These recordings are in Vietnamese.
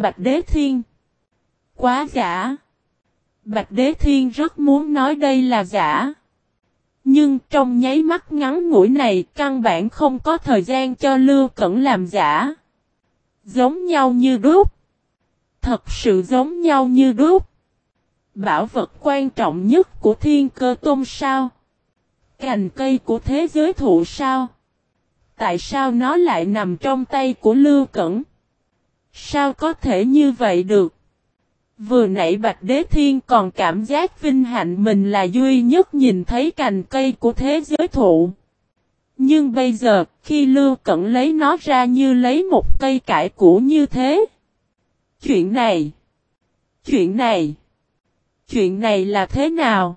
Bạch Đế Thiên. Quá giả. Bạch Đế Thiên rất muốn nói đây là giả. Nhưng trong nháy mắt ngắn ngủi này, căn bản không có thời gian cho Lưu Cẩn làm giả. Giống nhau như đúc. Thật sự giống nhau như đúc. Bảo vật quan trọng nhất của thiên cơ tôn sao? Cành cây của thế giới thụ sao? Tại sao nó lại nằm trong tay của Lưu Cẩn? Sao có thể như vậy được? Vừa nãy Bạch Đế Thiên còn cảm giác vinh hạnh mình là duy nhất nhìn thấy cành cây của thế giới thụ. Nhưng bây giờ, khi Lưu Cẩn lấy nó ra như lấy một cây cải cũ như thế. Chuyện này, chuyện này, chuyện này là thế nào?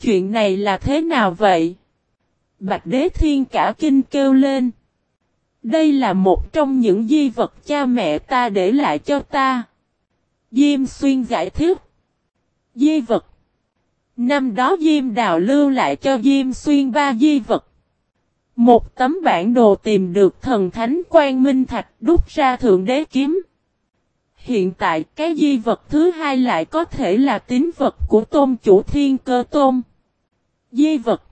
Chuyện này là thế nào vậy? Bạch Đế Thiên cả kinh kêu lên. Đây là một trong những di vật cha mẹ ta để lại cho ta. Diêm Xuyên giải thích. Di vật. Năm đó Diêm Đào lưu lại cho Diêm Xuyên ba di vật. Một tấm bản đồ tìm được thần thánh quan minh thạch đúc ra thượng đế kiếm. Hiện tại, cái di vật thứ hai lại có thể là tín vật của tôn chủ thiên cơ tôn. Di vật.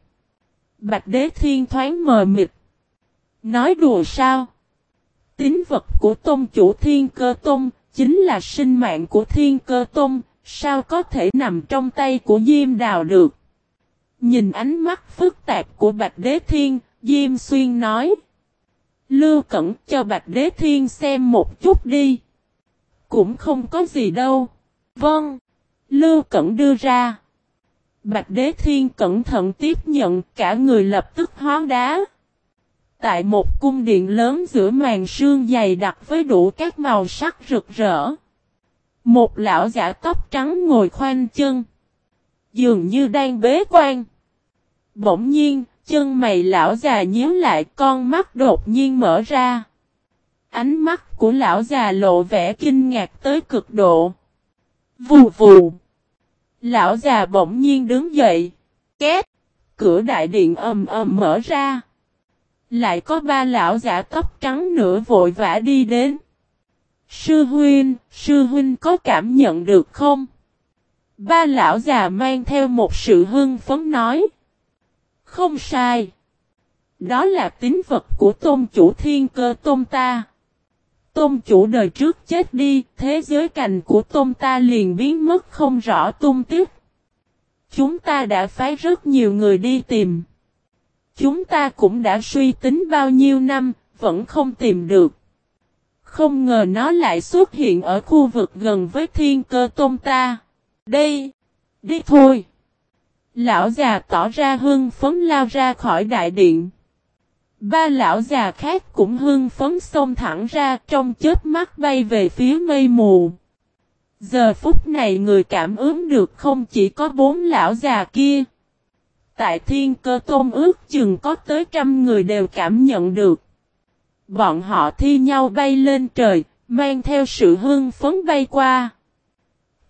Bạch đế thiên thoáng mờ mịt. Nói đùa sao? Tín vật của tôn chủ thiên cơ tôn chính là sinh mạng của thiên cơ tôn, sao có thể nằm trong tay của Diêm Đào được? Nhìn ánh mắt phức tạp của Bạch Đế Thiên, Diêm Xuyên nói. Lưu Cẩn cho Bạch Đế Thiên xem một chút đi. Cũng không có gì đâu. Vâng. Lưu Cẩn đưa ra. Bạch Đế Thiên cẩn thận tiếp nhận cả người lập tức hóa đá. Tại một cung điện lớn giữa màn sương dày đặc với đủ các màu sắc rực rỡ. Một lão giả tóc trắng ngồi khoanh chân. Dường như đang bế quan. Bỗng nhiên, chân mày lão già nhíu lại con mắt đột nhiên mở ra. Ánh mắt của lão già lộ vẻ kinh ngạc tới cực độ. Vù vù. Lão già bỗng nhiên đứng dậy. Két. Cửa đại điện ầm ầm mở ra. Lại có ba lão giả tóc trắng nửa vội vã đi đến. Sư huynh, sư huynh có cảm nhận được không? Ba lão già mang theo một sự hưng phấn nói. Không sai. Đó là tín vật của tôn chủ thiên cơ tôn ta. Tôn chủ đời trước chết đi, thế giới cành của tôn ta liền biến mất không rõ tung tích. Chúng ta đã phái rất nhiều người đi tìm. Chúng ta cũng đã suy tính bao nhiêu năm, vẫn không tìm được. Không ngờ nó lại xuất hiện ở khu vực gần với thiên cơ tôn ta. Đây! Đi thôi! Lão già tỏ ra hưng phấn lao ra khỏi đại điện. Ba lão già khác cũng hưng phấn xông thẳng ra trong chết mắt bay về phía mây mù. Giờ phút này người cảm ứng được không chỉ có bốn lão già kia. Tại thiên cơ tôn ước chừng có tới trăm người đều cảm nhận được. Bọn họ thi nhau bay lên trời, mang theo sự hưng phấn bay qua.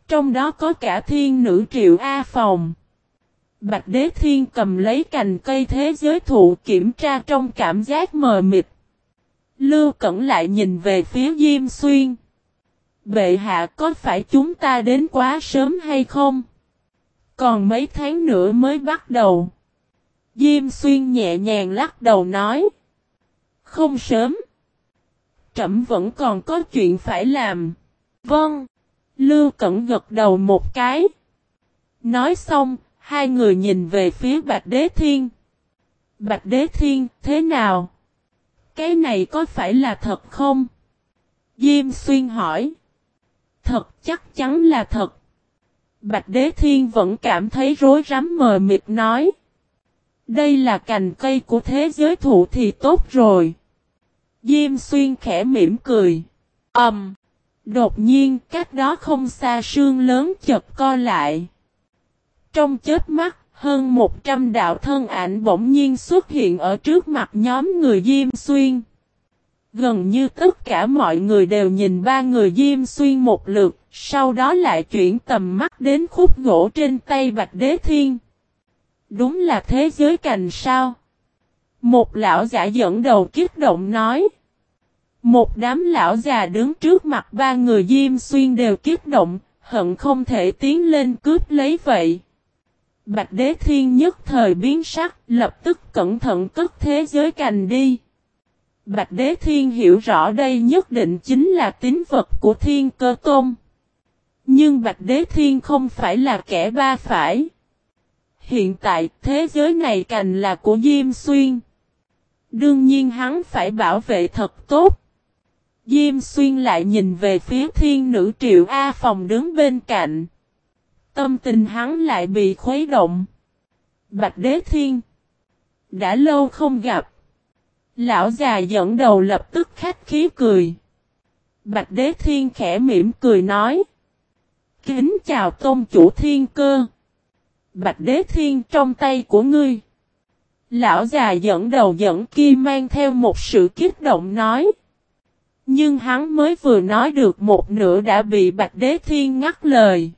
Trong đó có cả thiên nữ triệu A Phòng. Bạch Đế Thiên cầm lấy cành cây thế giới thụ kiểm tra trong cảm giác mờ mịt. Lưu Cẩn lại nhìn về phía Diêm Xuyên. Bệ hạ có phải chúng ta đến quá sớm hay không? Còn mấy tháng nữa mới bắt đầu. Diêm Xuyên nhẹ nhàng lắc đầu nói. Không sớm. Trẩm vẫn còn có chuyện phải làm. Vâng. Lưu Cẩn gật đầu một cái. Nói xong, Hai người nhìn về phía Bạch Đế Thiên. Bạch Đế Thiên, thế nào? Cái này có phải là thật không? Diêm Xuyên hỏi. Thật chắc chắn là thật. Bạch Đế Thiên vẫn cảm thấy rối rắm mờ mịt nói. Đây là cành cây của thế giới thụ thì tốt rồi. Diêm Xuyên khẽ mỉm cười. Ẩm. Um, đột nhiên cách đó không xa sương lớn chật co lại. Trong chết mắt, hơn 100 đạo thân ảnh bỗng nhiên xuất hiện ở trước mặt nhóm người Diêm Xuyên. Gần như tất cả mọi người đều nhìn ba người Diêm Xuyên một lượt, sau đó lại chuyển tầm mắt đến khúc gỗ trên tay Bạch Đế Thiên. Đúng là thế giới cành sao? Một lão giả dẫn đầu kích động nói. Một đám lão già đứng trước mặt ba người Diêm Xuyên đều kích động, hận không thể tiến lên cướp lấy vậy. Bạch Đế Thiên nhất thời biến sắc, lập tức cẩn thận cất thế giới cành đi. Bạch Đế Thiên hiểu rõ đây nhất định chính là tính vật của Thiên Cơ Tôn. Nhưng Bạch Đế Thiên không phải là kẻ ba phải. Hiện tại, thế giới này cành là của Diêm Xuyên. Đương nhiên hắn phải bảo vệ thật tốt. Diêm Xuyên lại nhìn về phía thiên nữ triệu A phòng đứng bên cạnh. Tâm tình hắn lại bị khuấy động. Bạch Đế Thiên. Đã lâu không gặp. Lão già dẫn đầu lập tức khách khí cười. Bạch Đế Thiên khẽ mỉm cười nói. Kính chào tôn chủ thiên cơ. Bạch Đế Thiên trong tay của ngươi. Lão già dẫn đầu dẫn kia mang theo một sự kích động nói. Nhưng hắn mới vừa nói được một nửa đã bị Bạch Đế Thiên ngắt lời.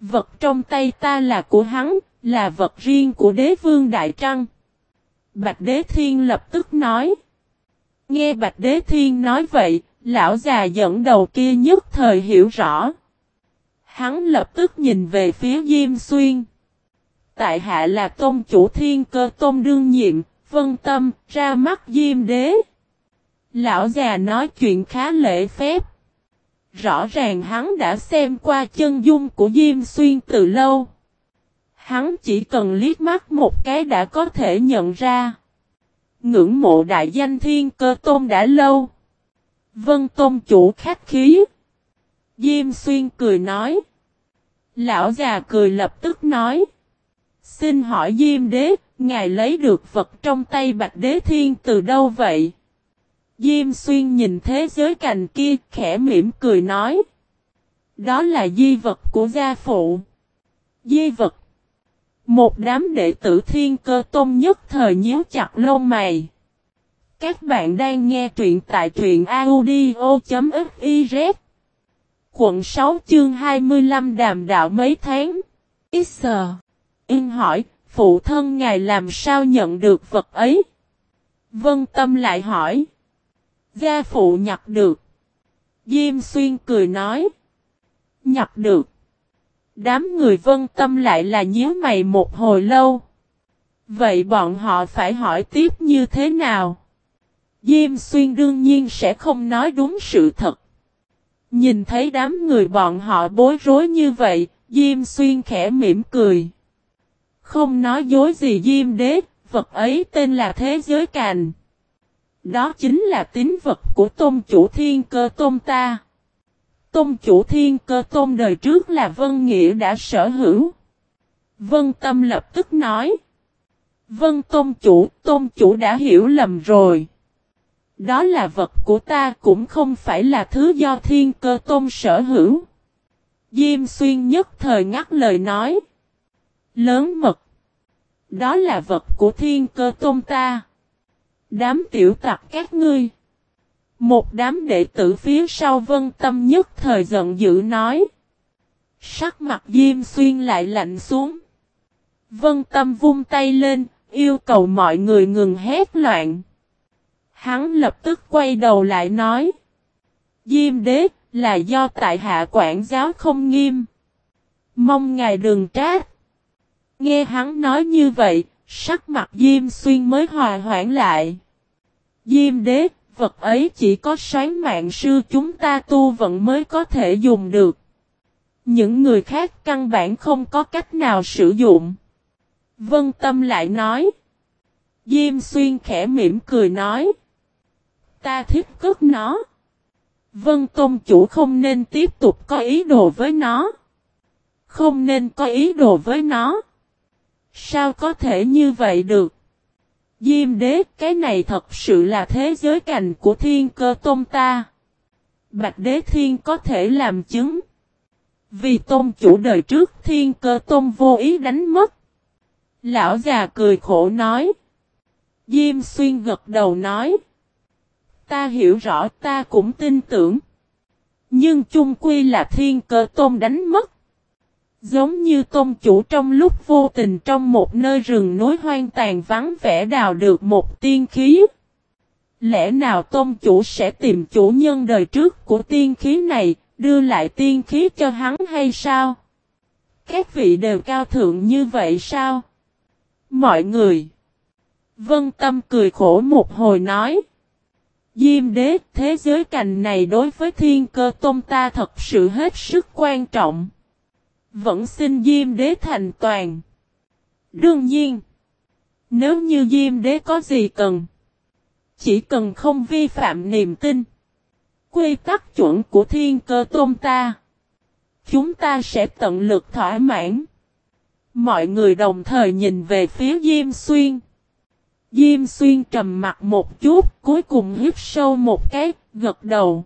Vật trong tay ta là của hắn, là vật riêng của đế vương Đại Trăng. Bạch Đế Thiên lập tức nói. Nghe Bạch Đế Thiên nói vậy, lão già dẫn đầu kia nhất thời hiểu rõ. Hắn lập tức nhìn về phía Diêm Xuyên. Tại hạ là tôn chủ thiên cơ tôn đương nhiệm, vân tâm, ra mắt Diêm Đế. Lão già nói chuyện khá lễ phép. Rõ ràng hắn đã xem qua chân dung của Diêm Xuyên từ lâu. Hắn chỉ cần liếc mắt một cái đã có thể nhận ra. Ngưỡng mộ đại danh thiên cơ tôn đã lâu. Vân tôn chủ khách khí. Diêm xuyên cười nói. Lão già cười lập tức nói. Xin hỏi Diêm đế, ngài lấy được vật trong tay bạch đế thiên từ đâu vậy? Diêm xuyên nhìn thế giới cành kia khẽ mỉm cười nói. Đó là di vật của gia phụ. Di vật. Một đám đệ tử thiên cơ tôn nhất thời nhíu chặt lông mày. Các bạn đang nghe truyện tại truyện audio.fif Quận 6 chương 25 đàm đạo mấy tháng. X. Yên hỏi, phụ thân ngài làm sao nhận được vật ấy? Vân Tâm lại hỏi. Gia phụ nhặt được. Diêm xuyên cười nói. Nhặt được. Đám người vân tâm lại là nhíu mày một hồi lâu. Vậy bọn họ phải hỏi tiếp như thế nào? Diêm xuyên đương nhiên sẽ không nói đúng sự thật. Nhìn thấy đám người bọn họ bối rối như vậy, Diêm xuyên khẽ mỉm cười. Không nói dối gì Diêm đế, vật ấy tên là thế giới càn. Đó chính là tín vật của tôn chủ thiên cơ tôn ta. Tôn chủ thiên cơ tôn đời trước là Vân Nghĩa đã sở hữu. Vân Tâm lập tức nói. Vân tôn chủ, tôn chủ đã hiểu lầm rồi. Đó là vật của ta cũng không phải là thứ do thiên cơ tôn sở hữu. Diêm xuyên nhất thời ngắt lời nói. Lớn mật. Đó là vật của thiên cơ tôn ta. Đám tiểu tặc các ngươi. Một đám đệ tử phía sau vân tâm nhất thời giận dữ nói. Sắc mặt Diêm Xuyên lại lạnh xuống. Vân tâm vung tay lên, yêu cầu mọi người ngừng hét loạn. Hắn lập tức quay đầu lại nói. Diêm đế, là do tại hạ quản giáo không nghiêm. Mong ngài đừng trách. Nghe hắn nói như vậy, sắc mặt Diêm Xuyên mới hòa hoãn lại. Diêm đế, vật ấy chỉ có sáng mạng sư chúng ta tu vận mới có thể dùng được. Những người khác căn bản không có cách nào sử dụng. Vân Tâm lại nói. Diêm Xuyên khẽ mỉm cười nói. Ta thích cướp nó. Vân công Chủ không nên tiếp tục có ý đồ với nó. Không nên có ý đồ với nó. Sao có thể như vậy được? Diêm đế, cái này thật sự là thế giới cành của thiên cơ tôn ta. Bạch đế thiên có thể làm chứng. Vì tôn chủ đời trước thiên cơ tôn vô ý đánh mất. Lão già cười khổ nói. Diêm xuyên gật đầu nói. Ta hiểu rõ ta cũng tin tưởng. Nhưng chung quy là thiên cơ tôm đánh mất. Giống như tôm chủ trong lúc vô tình trong một nơi rừng núi hoang tàn vắng vẻ đào được một tiên khí. Lẽ nào tôm chủ sẽ tìm chủ nhân đời trước của tiên khí này, đưa lại tiên khí cho hắn hay sao? Các vị đều cao thượng như vậy sao? Mọi người. Vân Tâm cười khổ một hồi nói. Diêm đế, thế giới cành này đối với thiên cơ tôn ta thật sự hết sức quan trọng. Vẫn xin Diêm đế thành toàn. Đương nhiên, nếu như Diêm đế có gì cần, chỉ cần không vi phạm niềm tin, quy tắc chuẩn của thiên cơ tôn ta, chúng ta sẽ tận lực thỏa mãn. Mọi người đồng thời nhìn về phía Diêm Xuyên. Diêm Xuyên trầm mặt một chút, cuối cùng hít sâu một cái, gật đầu.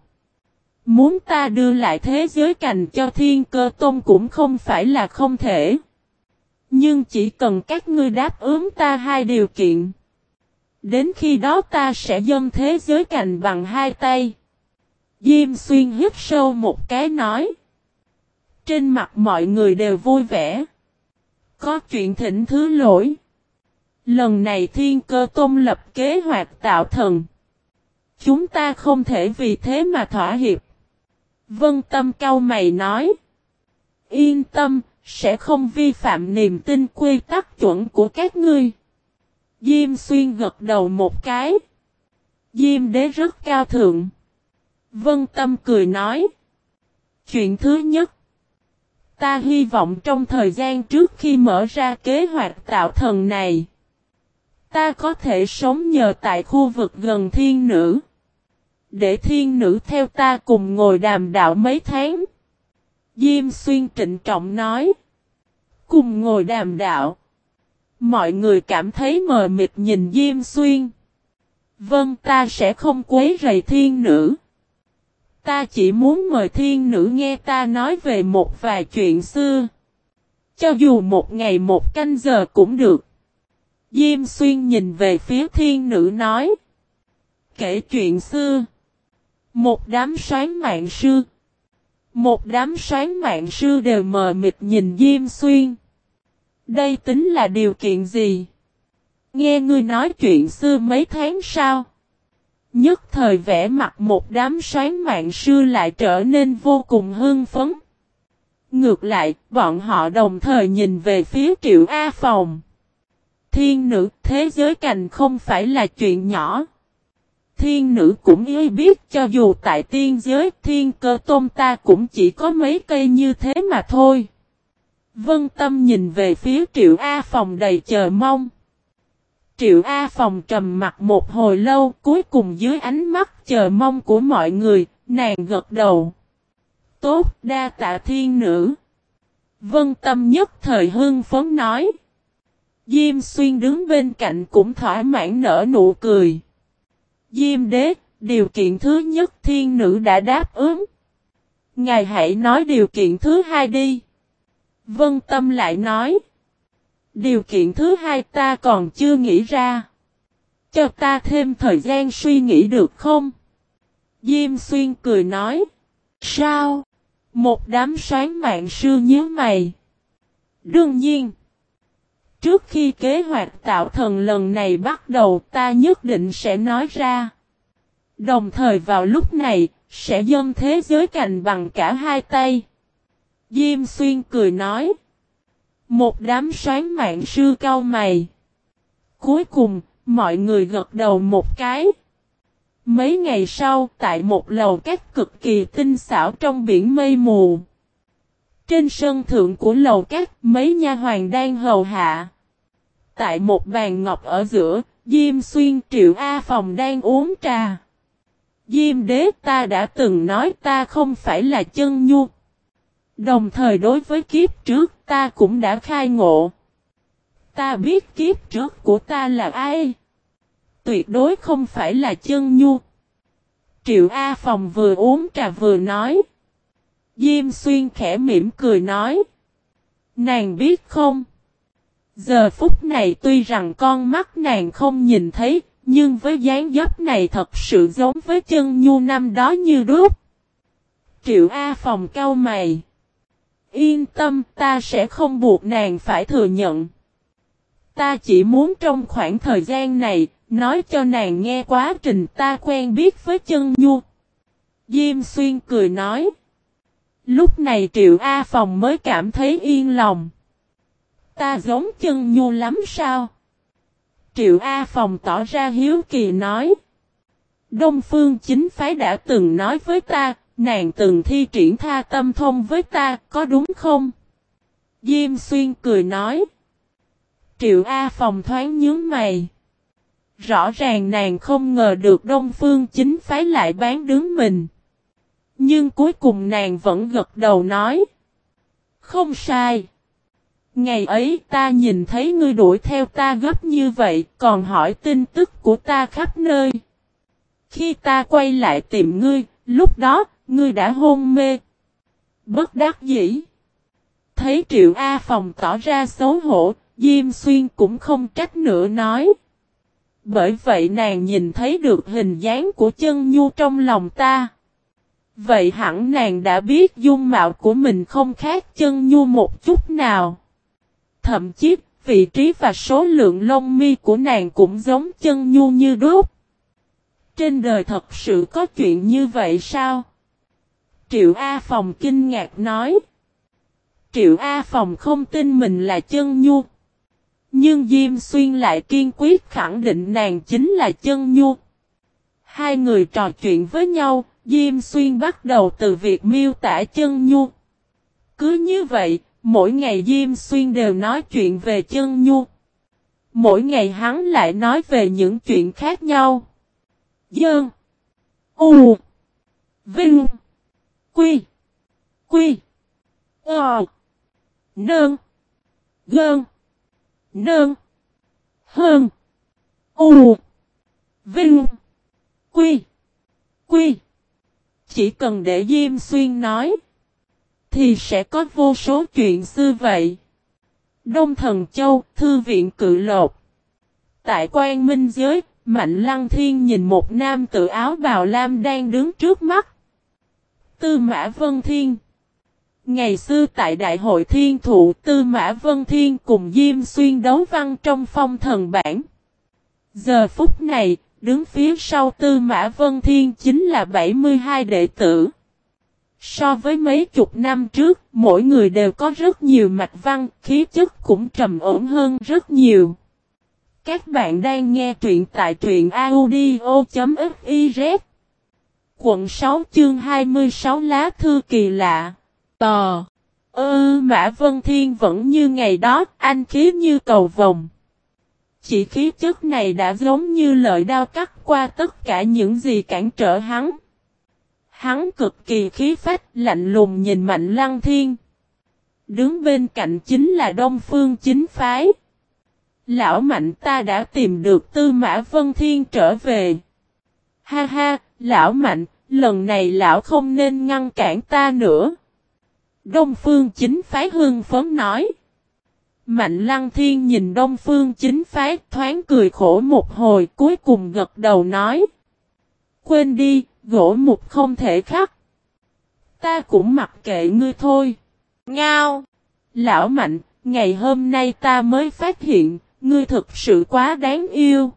Muốn ta đưa lại thế giới cành cho thiên cơ tôn cũng không phải là không thể. Nhưng chỉ cần các ngươi đáp ứng ta hai điều kiện. Đến khi đó ta sẽ dâng thế giới cành bằng hai tay. Diêm xuyên hít sâu một cái nói. Trên mặt mọi người đều vui vẻ. Có chuyện thỉnh thứ lỗi. Lần này thiên cơ tôn lập kế hoạch tạo thần. Chúng ta không thể vì thế mà thỏa hiệp. Vân tâm cao mày nói. Yên tâm, sẽ không vi phạm niềm tin quy tắc chuẩn của các ngươi. Diêm xuyên gật đầu một cái. Diêm đế rất cao thượng. Vân tâm cười nói. Chuyện thứ nhất. Ta hy vọng trong thời gian trước khi mở ra kế hoạch tạo thần này. Ta có thể sống nhờ tại khu vực gần thiên nữ. Để thiên nữ theo ta cùng ngồi đàm đạo mấy tháng. Diêm xuyên trịnh trọng nói. Cùng ngồi đàm đạo. Mọi người cảm thấy mờ mịt nhìn Diêm xuyên. Vâng ta sẽ không quấy rầy thiên nữ. Ta chỉ muốn mời thiên nữ nghe ta nói về một vài chuyện xưa. Cho dù một ngày một canh giờ cũng được. Diêm xuyên nhìn về phía thiên nữ nói. Kể chuyện xưa. Một đám xoán mạng sư. Một đám xoán mạng sư đều mờ mịt nhìn Diêm Xuyên. Đây tính là điều kiện gì? Nghe ngươi nói chuyện xưa mấy tháng sau. Nhất thời vẽ mặt một đám xoán mạng sư lại trở nên vô cùng hưng phấn. Ngược lại, bọn họ đồng thời nhìn về phía triệu A Phòng. Thiên nữ thế giới cành không phải là chuyện nhỏ. Thiên nữ cũng ý biết cho dù tại tiên giới thiên cơ tôm ta cũng chỉ có mấy cây như thế mà thôi. Vân Tâm nhìn về phía Triệu A Phòng đầy chờ mong. Triệu A Phòng trầm mặt một hồi lâu cuối cùng dưới ánh mắt chờ mong của mọi người, nàng gật đầu. Tốt đa tạ thiên nữ. Vân Tâm nhất thời hưng phấn nói. Diêm xuyên đứng bên cạnh cũng thỏa mãn nở nụ cười. Diêm đế, điều kiện thứ nhất thiên nữ đã đáp ứng. Ngài hãy nói điều kiện thứ hai đi. Vân Tâm lại nói. Điều kiện thứ hai ta còn chưa nghĩ ra. Cho ta thêm thời gian suy nghĩ được không? Diêm xuyên cười nói. Sao? Một đám sáng mạng sư nhớ mày. Đương nhiên. Trước khi kế hoạch tạo thần lần này bắt đầu ta nhất định sẽ nói ra. Đồng thời vào lúc này, sẽ dâng thế giới cành bằng cả hai tay. Diêm xuyên cười nói. Một đám sáng mạng sư cao mày. Cuối cùng, mọi người gật đầu một cái. Mấy ngày sau, tại một lầu các cực kỳ tinh xảo trong biển mây mù. Trên sân thượng của lầu các, mấy nha hoàng đang hầu hạ. Tại một bàn ngọc ở giữa, Diêm Xuyên Triệu A Phòng đang uống trà. Diêm đế ta đã từng nói ta không phải là chân nhu. Đồng thời đối với kiếp trước ta cũng đã khai ngộ. Ta biết kiếp trước của ta là ai. Tuyệt đối không phải là chân nhu. Triệu A Phòng vừa uống trà vừa nói. Diêm xuyên khẽ mỉm cười nói. Nàng biết không? Giờ phút này tuy rằng con mắt nàng không nhìn thấy, nhưng với dáng dấp này thật sự giống với chân nhu năm đó như đúc. Triệu A phòng cao mày. Yên tâm ta sẽ không buộc nàng phải thừa nhận. Ta chỉ muốn trong khoảng thời gian này, nói cho nàng nghe quá trình ta quen biết với chân nhu. Diêm xuyên cười nói. Lúc này Triệu A Phòng mới cảm thấy yên lòng. Ta giống chân nhu lắm sao? Triệu A Phòng tỏ ra hiếu kỳ nói. Đông Phương chính phái đã từng nói với ta, nàng từng thi triển tha tâm thông với ta, có đúng không? Diêm Xuyên cười nói. Triệu A Phòng thoáng nhớ mày. Rõ ràng nàng không ngờ được Đông Phương chính phái lại bán đứng mình. Nhưng cuối cùng nàng vẫn gật đầu nói. Không sai. Ngày ấy ta nhìn thấy ngươi đuổi theo ta gấp như vậy, còn hỏi tin tức của ta khắp nơi. Khi ta quay lại tìm ngươi, lúc đó, ngươi đã hôn mê. Bất đắc dĩ. Thấy Triệu A Phòng tỏ ra xấu hổ, Diêm Xuyên cũng không trách nữa nói. Bởi vậy nàng nhìn thấy được hình dáng của chân nhu trong lòng ta. Vậy hẳn nàng đã biết dung mạo của mình không khác chân nhu một chút nào. Thậm chí, vị trí và số lượng lông mi của nàng cũng giống chân nhu như đúc. Trên đời thật sự có chuyện như vậy sao? Triệu A Phòng kinh ngạc nói. Triệu A Phòng không tin mình là chân nhu. Nhưng Diêm Xuyên lại kiên quyết khẳng định nàng chính là chân nhu. Hai người trò chuyện với nhau, Diêm Xuyên bắt đầu từ việc miêu tả chân nhu. Cứ như vậy, mỗi ngày Diêm Xuyên đều nói chuyện về chân nhu. Mỗi ngày hắn lại nói về những chuyện khác nhau. Dơn. U. Vinh. Quy. Quy. Ờ. Nơn. Gơn. Nơn. Hơn. U. Vinh. Quy. Quy. Chỉ cần để Diêm Xuyên nói. Thì sẽ có vô số chuyện xưa vậy. Đông Thần Châu, Thư viện Cự Lột. Tại quan minh giới, Mạnh Lăng Thiên nhìn một nam tự áo bào lam đang đứng trước mắt. Tư Mã Vân Thiên Ngày xưa tại Đại hội Thiên Thụ Tư Mã Vân Thiên cùng Diêm Xuyên đấu văn trong phong thần bản. Giờ phút này, đứng phía sau Tư Mã Vân Thiên chính là 72 đệ tử. So với mấy chục năm trước, mỗi người đều có rất nhiều mạch văn, khí chất cũng trầm ổn hơn rất nhiều. Các bạn đang nghe truyện tại truyện audio.fiz Quận 6 chương 26 lá thư kỳ lạ Tò Ơ Mã Vân Thiên vẫn như ngày đó, anh khí như cầu vồng. Chỉ khí chất này đã giống như lợi đao cắt qua tất cả những gì cản trở hắn. Hắn cực kỳ khí phách, lạnh lùng nhìn Mạnh Lăng Thiên. Đứng bên cạnh chính là Đông Phương Chính Phái. Lão Mạnh ta đã tìm được Tư Mã Vân Thiên trở về. Ha ha, Lão Mạnh, lần này Lão không nên ngăn cản ta nữa. Đông Phương Chính Phái hương phấn nói. Mạnh Lăng Thiên nhìn Đông Phương Chính Phái thoáng cười khổ một hồi cuối cùng gật đầu nói. Quên đi, gỗ mục không thể khắc. Ta cũng mặc kệ ngươi thôi. Ngao. Lão Mạnh, ngày hôm nay ta mới phát hiện, ngươi thực sự quá đáng yêu.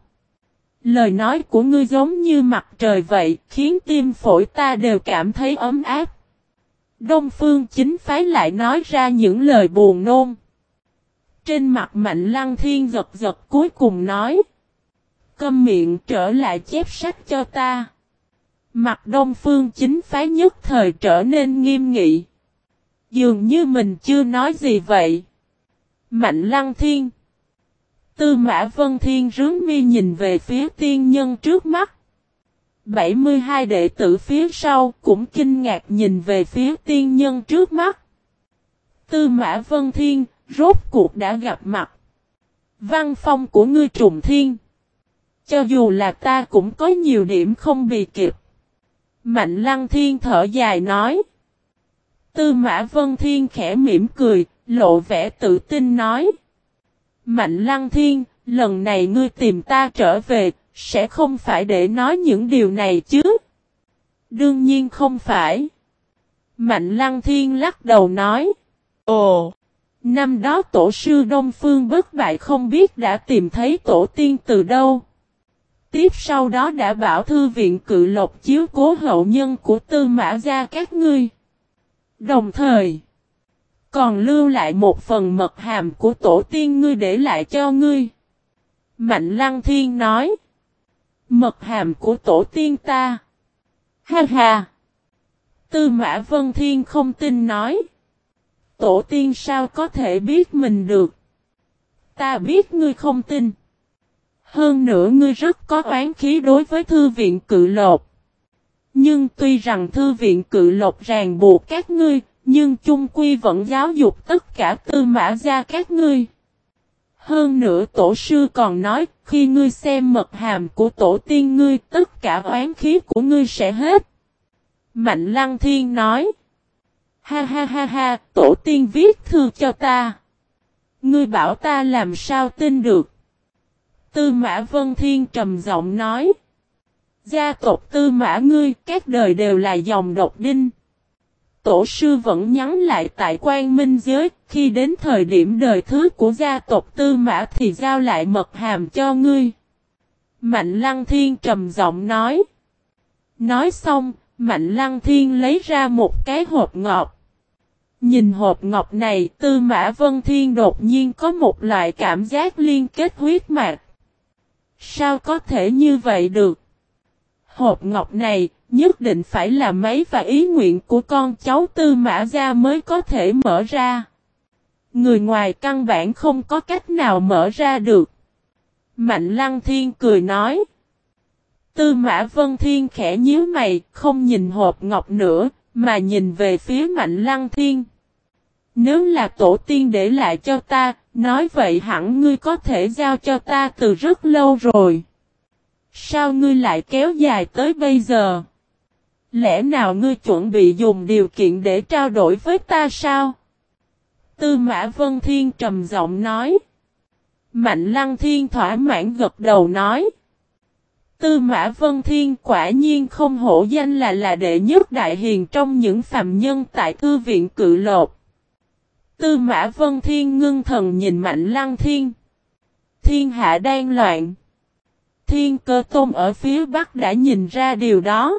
Lời nói của ngươi giống như mặt trời vậy, khiến tim phổi ta đều cảm thấy ấm áp. Đông phương chính phái lại nói ra những lời buồn nôn. Trên mặt mạnh lăng thiên giật giật cuối cùng nói. Câm miệng trở lại chép sách cho ta. Mặt đông phương chính phái nhất thời trở nên nghiêm nghị. Dường như mình chưa nói gì vậy. Mạnh lăng thiên. Tư mã vân thiên rướng mi nhìn về phía tiên nhân trước mắt. 72 đệ tử phía sau cũng kinh ngạc nhìn về phía tiên nhân trước mắt. Tư mã vân thiên, rốt cuộc đã gặp mặt. Văn phong của ngươi trùng thiên. Cho dù là ta cũng có nhiều điểm không bị kịp. Mạnh lăng thiên thở dài nói. Tư mã vân thiên khẽ mỉm cười, lộ vẻ tự tin nói. Mạnh lăng thiên, lần này ngươi tìm ta trở về, sẽ không phải để nói những điều này chứ. Đương nhiên không phải. Mạnh lăng thiên lắc đầu nói. Ồ! Năm đó tổ sư Đông Phương bất bại không biết đã tìm thấy tổ tiên từ đâu. Tiếp sau đó đã bảo thư viện cự lộc chiếu cố hậu nhân của tư mã gia các ngươi. Đồng thời, còn lưu lại một phần mật hàm của tổ tiên ngươi để lại cho ngươi. Mạnh Lăng Thiên nói. Mật hàm của tổ tiên ta. Ha ha. Tư Mã Vân Thiên không tin nói. Tổ tiên sao có thể biết mình được. Ta biết ngươi không tin. Hơn nữa ngươi rất có oán khí đối với thư viện cự lột. Nhưng tuy rằng thư viện cự lột ràng buộc các ngươi, nhưng chung quy vẫn giáo dục tất cả tư mã gia các ngươi. Hơn nữa tổ sư còn nói, khi ngươi xem mật hàm của tổ tiên ngươi, tất cả oán khí của ngươi sẽ hết. Mạnh Lăng Thiên nói. Ha ha ha ha, tổ tiên viết thư cho ta. Ngươi bảo ta làm sao tin được. Tư Mã Vân Thiên trầm giọng nói. Gia tộc Tư Mã ngươi, các đời đều là dòng độc đinh. Tổ sư vẫn nhắn lại tại quan minh giới, khi đến thời điểm đời thứ của gia tộc Tư Mã thì giao lại mật hàm cho ngươi. Mạnh Lăng Thiên trầm giọng nói. Nói xong, Mạnh Lăng Thiên lấy ra một cái hộp ngọc. Nhìn hộp ngọc này, Tư Mã Vân Thiên đột nhiên có một loại cảm giác liên kết huyết mạch. Sao có thể như vậy được? Hộp ngọc này, nhất định phải là mấy và ý nguyện của con cháu Tư Mã Gia mới có thể mở ra. Người ngoài căn bản không có cách nào mở ra được. Mạnh Lăng Thiên cười nói. Tư Mã Vân Thiên khẽ nhíu mày, không nhìn hộp ngọc nữa, mà nhìn về phía Mạnh Lăng Thiên. Nếu là tổ tiên để lại cho ta, nói vậy hẳn ngươi có thể giao cho ta từ rất lâu rồi. Sao ngươi lại kéo dài tới bây giờ? Lẽ nào ngươi chuẩn bị dùng điều kiện để trao đổi với ta sao? Tư Mã Vân Thiên trầm giọng nói. Mạnh Lăng Thiên thỏa mãn gật đầu nói. Tư Mã Vân Thiên quả nhiên không hổ danh là là đệ nhất đại hiền trong những phàm nhân tại thư viện cự lột. Tư Mã Vân Thiên ngưng thần nhìn Mạnh Lăng Thiên. Thiên hạ đang loạn. Thiên cơ tôn ở phía bắc đã nhìn ra điều đó.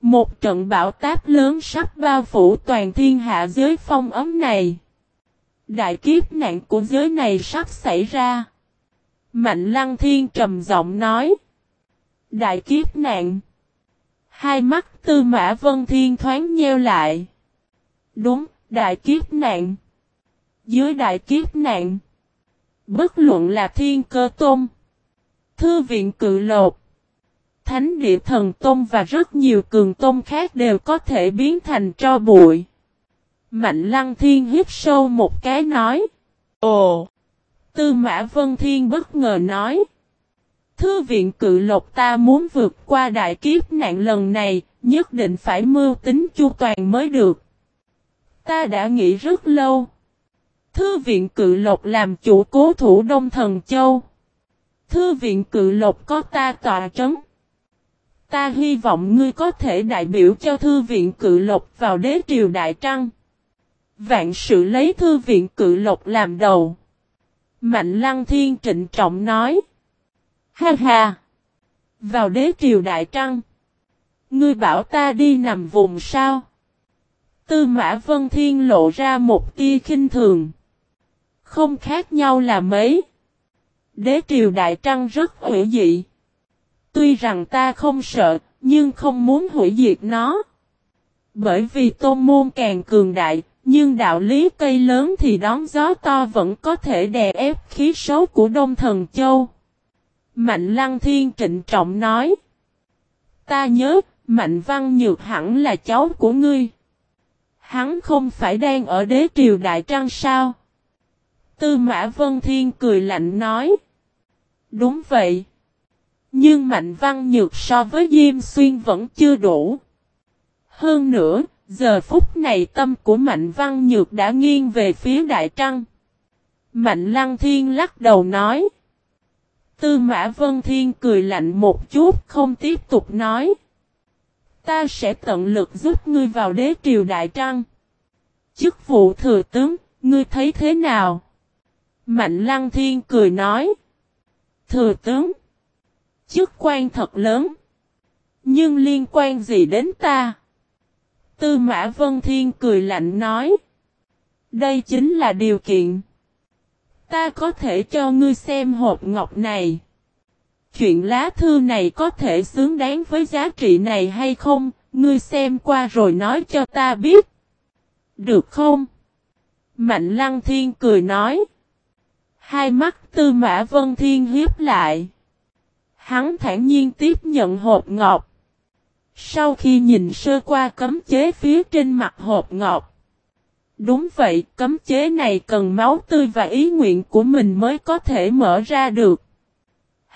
Một trận bão táp lớn sắp bao phủ toàn thiên hạ dưới phong ấm này. Đại kiếp nạn của giới này sắp xảy ra. Mạnh Lăng Thiên trầm giọng nói. Đại kiếp nạn. Hai mắt tư mã vân thiên thoáng nheo lại. Đúng, đại kiếp nạn. Dưới đại kiếp nạn. Bất luận là thiên cơ tôn. Thư viện cự lột. Thánh địa thần tôn và rất nhiều cường tôn khác đều có thể biến thành tro bụi. Mạnh lăng thiên hít sâu một cái nói. Ồ! Tư mã vân thiên bất ngờ nói. Thư viện cự lộc ta muốn vượt qua đại kiếp nạn lần này, nhất định phải mưu tính chu toàn mới được. Ta đã nghĩ rất lâu. Thư viện cự lộc làm chủ cố thủ Đông Thần Châu. Thư viện cự lộc có ta tọa trấn. Ta hy vọng ngươi có thể đại biểu cho thư viện cự lộc vào đế triều Đại Trăng. Vạn sự lấy thư viện cự lộc làm đầu. Mạnh Lăng Thiên trịnh trọng nói. Ha ha! Vào đế triều Đại Trăng. Ngươi bảo ta đi nằm vùng sao? Tư Mã Vân Thiên lộ ra một tia khinh thường. Không khác nhau là mấy. Đế triều Đại Trăng rất hữu dị. Tuy rằng ta không sợ, nhưng không muốn hủy diệt nó. Bởi vì tôn môn càng cường đại, nhưng đạo lý cây lớn thì đón gió to vẫn có thể đè ép khí xấu của Đông Thần Châu. Mạnh Lăng Thiên trịnh trọng nói. Ta nhớ, Mạnh Văn Nhược hẳn là cháu của ngươi. Hắn không phải đang ở đế triều Đại Trăng sao? Tư Mã Vân Thiên cười lạnh nói. Đúng vậy. Nhưng Mạnh Văn Nhược so với Diêm Xuyên vẫn chưa đủ. Hơn nữa, giờ phút này tâm của Mạnh Văn Nhược đã nghiêng về phía Đại Trăng. Mạnh Lăng Thiên lắc đầu nói. Tư Mã Vân Thiên cười lạnh một chút không tiếp tục nói. Ta sẽ tận lực giúp ngươi vào đế triều Đại Trăng. Chức vụ thừa tướng, ngươi thấy thế nào? Mạnh Lăng Thiên cười nói. Thừa tướng. Chức quan thật lớn. Nhưng liên quan gì đến ta? Tư Mã Vân Thiên cười lạnh nói. Đây chính là điều kiện. Ta có thể cho ngươi xem hộp ngọc này. Chuyện lá thư này có thể xứng đáng với giá trị này hay không, ngươi xem qua rồi nói cho ta biết. Được không? Mạnh Lăng Thiên cười nói. Hai mắt tư mã Vân Thiên hiếp lại. Hắn thản nhiên tiếp nhận hộp ngọc. Sau khi nhìn sơ qua cấm chế phía trên mặt hộp ngọc. Đúng vậy, cấm chế này cần máu tươi và ý nguyện của mình mới có thể mở ra được.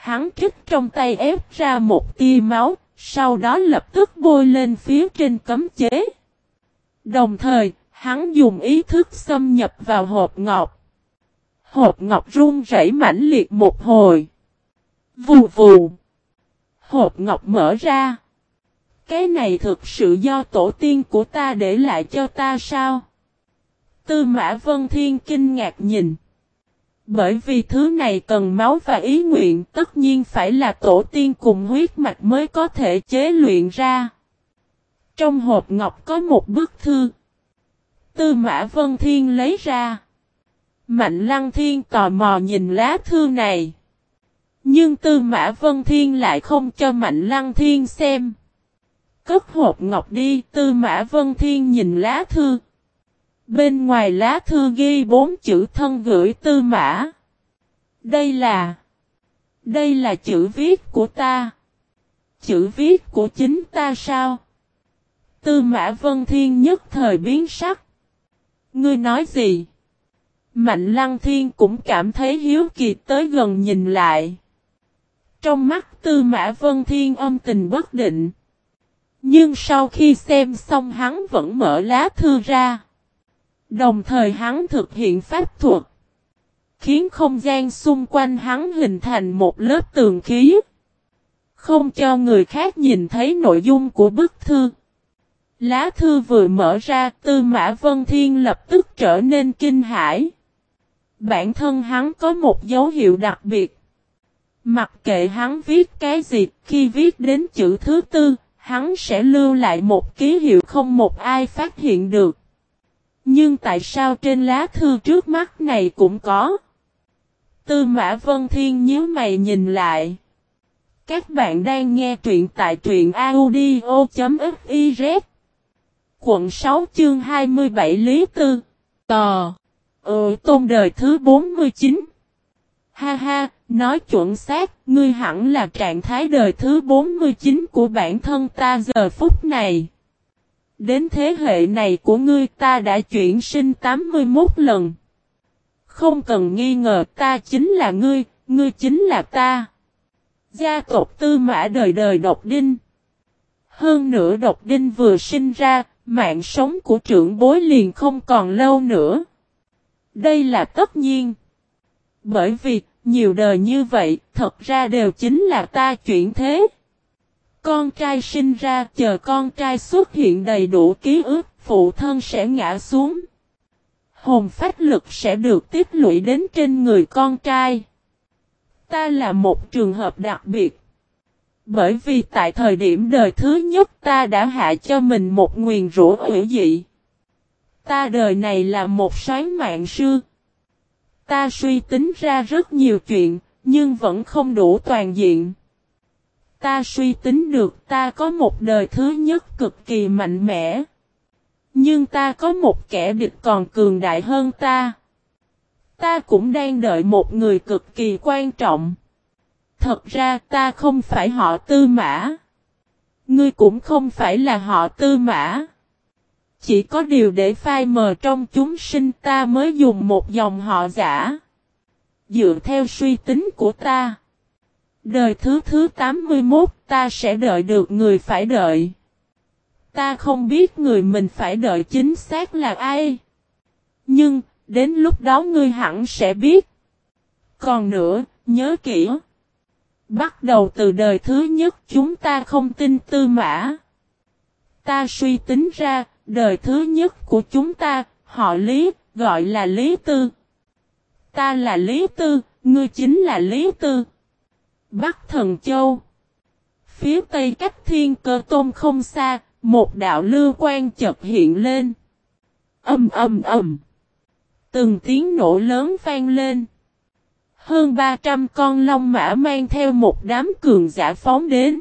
Hắn trích trong tay ép ra một tia máu, sau đó lập tức bôi lên phía trên cấm chế. Đồng thời, hắn dùng ý thức xâm nhập vào hộp ngọc. Hộp ngọc run rẩy mãnh liệt một hồi. Vù vù. Hộp ngọc mở ra. Cái này thực sự do tổ tiên của ta để lại cho ta sao? Tư Mã Vân Thiên kinh ngạc nhìn. Bởi vì thứ này cần máu và ý nguyện tất nhiên phải là tổ tiên cùng huyết mạch mới có thể chế luyện ra. Trong hộp ngọc có một bức thư. Tư Mã Vân Thiên lấy ra. Mạnh Lăng Thiên tò mò nhìn lá thư này. Nhưng Tư Mã Vân Thiên lại không cho Mạnh Lăng Thiên xem. Cất hộp ngọc đi, Tư Mã Vân Thiên nhìn lá thư. Bên ngoài lá thư ghi bốn chữ thân gửi Tư Mã. Đây là... Đây là chữ viết của ta. Chữ viết của chính ta sao? Tư Mã Vân Thiên nhất thời biến sắc. Ngươi nói gì? Mạnh Lăng Thiên cũng cảm thấy hiếu kỳ tới gần nhìn lại. Trong mắt Tư Mã Vân Thiên âm tình bất định. Nhưng sau khi xem xong hắn vẫn mở lá thư ra. Đồng thời hắn thực hiện pháp thuật. Khiến không gian xung quanh hắn hình thành một lớp tường khí. Không cho người khác nhìn thấy nội dung của bức thư. Lá thư vừa mở ra Tư Mã Vân Thiên lập tức trở nên kinh hãi. Bản thân hắn có một dấu hiệu đặc biệt. Mặc kệ hắn viết cái gì, khi viết đến chữ thứ tư, hắn sẽ lưu lại một ký hiệu không một ai phát hiện được. Nhưng tại sao trên lá thư trước mắt này cũng có? Tư Mã Vân Thiên nhíu mày nhìn lại. Các bạn đang nghe truyện tại truyện audio.fiz Quận 6 chương 27 Lý Tư Tò ừ tôn đời thứ 49 Ha ha, nói chuẩn xác, ngươi hẳn là trạng thái đời thứ 49 của bản thân ta giờ phút này. Đến thế hệ này của ngươi ta đã chuyển sinh 81 lần. Không cần nghi ngờ ta chính là ngươi, ngươi chính là ta. Gia tộc tư mã đời đời độc đinh. Hơn nữa độc đinh vừa sinh ra, mạng sống của trưởng bối liền không còn lâu nữa. Đây là tất nhiên. Bởi vì, nhiều đời như vậy, thật ra đều chính là ta chuyển thế. Con trai sinh ra chờ con trai xuất hiện đầy đủ ký ức, phụ thân sẽ ngã xuống. Hồn phách lực sẽ được tiếp lũy đến trên người con trai. Ta là một trường hợp đặc biệt. Bởi vì tại thời điểm đời thứ nhất ta đã hạ cho mình một nguyền rũ hữu dị. Ta đời này là một soán mạng sư. Ta suy tính ra rất nhiều chuyện, nhưng vẫn không đủ toàn diện. Ta suy tính được ta có một đời thứ nhất cực kỳ mạnh mẽ. Nhưng ta có một kẻ địch còn cường đại hơn ta. Ta cũng đang đợi một người cực kỳ quan trọng. Thật ra ta không phải họ tư mã. Ngươi cũng không phải là họ tư mã. Chỉ có điều để phai mờ trong chúng sinh ta mới dùng một dòng họ giả. Dựa theo suy tính của ta. Đời thứ thứ 81 ta sẽ đợi được người phải đợi. Ta không biết người mình phải đợi chính xác là ai. Nhưng, đến lúc đó ngươi hẳn sẽ biết. Còn nữa, nhớ kỹ. Bắt đầu từ đời thứ nhất chúng ta không tin tư mã. Ta suy tính ra, đời thứ nhất của chúng ta, họ lý, gọi là Lý Tư. Ta là Lý Tư, ngươi chính là Lý Tư. Bắc Thần Châu. Phía tây cách thiên cơ tôm không xa, một đạo lưu quan chợt hiện lên. Âm âm âm. Từng tiếng nổ lớn vang lên. Hơn 300 con long mã mang theo một đám cường giả phóng đến.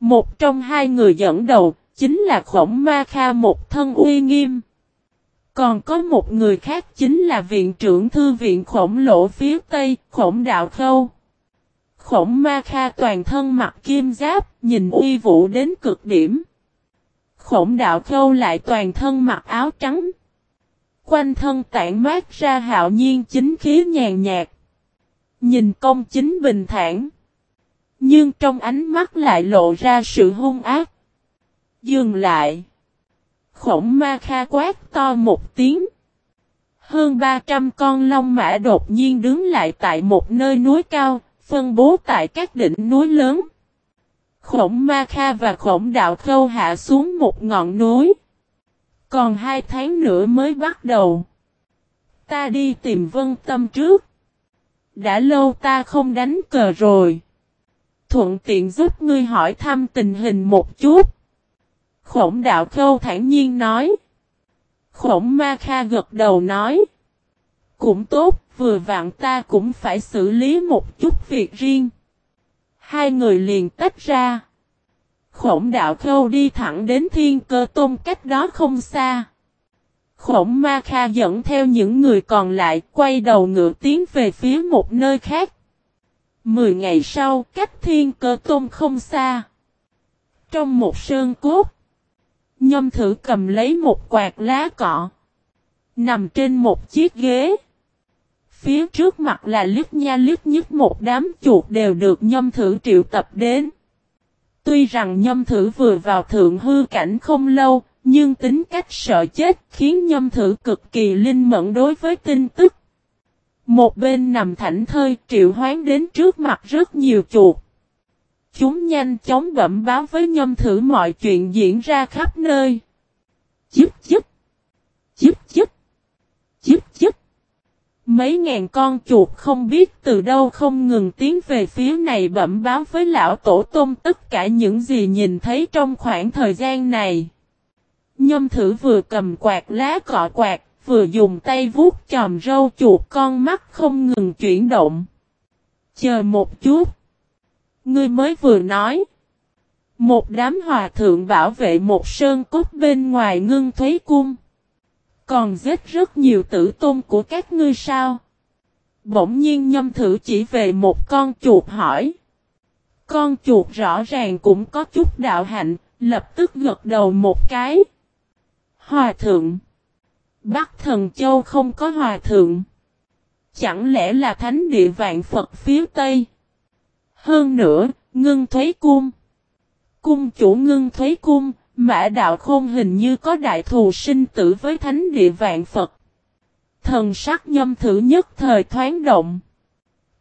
Một trong hai người dẫn đầu, chính là khổng ma kha một thân uy nghiêm. Còn có một người khác chính là viện trưởng thư viện khổng lỗ phía Tây, khổng đạo khâu. Khổng ma kha toàn thân mặc kim giáp, nhìn uy vũ đến cực điểm. Khổng đạo khâu lại toàn thân mặc áo trắng. Quanh thân tản mát ra hạo nhiên chính khí nhàn nhạt. Nhìn công chính bình thản. Nhưng trong ánh mắt lại lộ ra sự hung ác. Dừng lại. Khổng ma kha quát to một tiếng. Hơn 300 con long mã đột nhiên đứng lại tại một nơi núi cao, phân bố tại các đỉnh núi lớn. Khổng ma kha và khổng đạo khâu hạ xuống một ngọn núi. Còn hai tháng nữa mới bắt đầu. Ta đi tìm vân tâm trước. Đã lâu ta không đánh cờ rồi. Thuận tiện giúp ngươi hỏi thăm tình hình một chút. Khổng đạo khâu thản nhiên nói. Khổng ma kha gật đầu nói. Cũng tốt, vừa vặn ta cũng phải xử lý một chút việc riêng. Hai người liền tách ra. Khổng đạo khâu đi thẳng đến thiên cơ tôn cách đó không xa. Khổng ma kha dẫn theo những người còn lại quay đầu ngựa tiến về phía một nơi khác. Mười ngày sau, cách thiên cơ tôn không xa. Trong một sơn cốt, nhâm thử cầm lấy một quạt lá cọ. Nằm trên một chiếc ghế. Phía trước mặt là liếc nha liếc nhất một đám chuột đều được nhâm thử triệu tập đến. Tuy rằng nhâm thử vừa vào thượng hư cảnh không lâu, nhưng tính cách sợ chết khiến nhâm thử cực kỳ linh mẫn đối với tin tức. Một bên nằm thảnh thơi triệu hoán đến trước mặt rất nhiều chuột. Chúng nhanh chóng bẩm báo với nhâm thử mọi chuyện diễn ra khắp nơi. Chíp chíp. Chíp chíp. Chíp chíp. Mấy ngàn con chuột không biết từ đâu không ngừng tiến về phía này bẩm báo với lão tổ tôm tất cả những gì nhìn thấy trong khoảng thời gian này. Nhâm thử vừa cầm quạt lá cọ quạt, vừa dùng tay vuốt chòm râu chuột con mắt không ngừng chuyển động. Chờ một chút. Ngươi mới vừa nói. Một đám hòa thượng bảo vệ một sơn cốt bên ngoài ngưng thuế cung. Còn giết rất nhiều tử tôn của các ngươi sao? Bỗng nhiên nhâm thử chỉ về một con chuột hỏi. Con chuột rõ ràng cũng có chút đạo hạnh, lập tức gật đầu một cái. Hòa thượng. Bắc thần châu không có hòa thượng. Chẳng lẽ là thánh địa vạn Phật phía Tây? Hơn nữa, ngưng thuế cung. Cung chủ ngưng thuế cung, mã đạo khôn hình như có đại thù sinh tử với thánh địa vạn Phật. Thần sắc nhâm thử nhất thời thoáng động.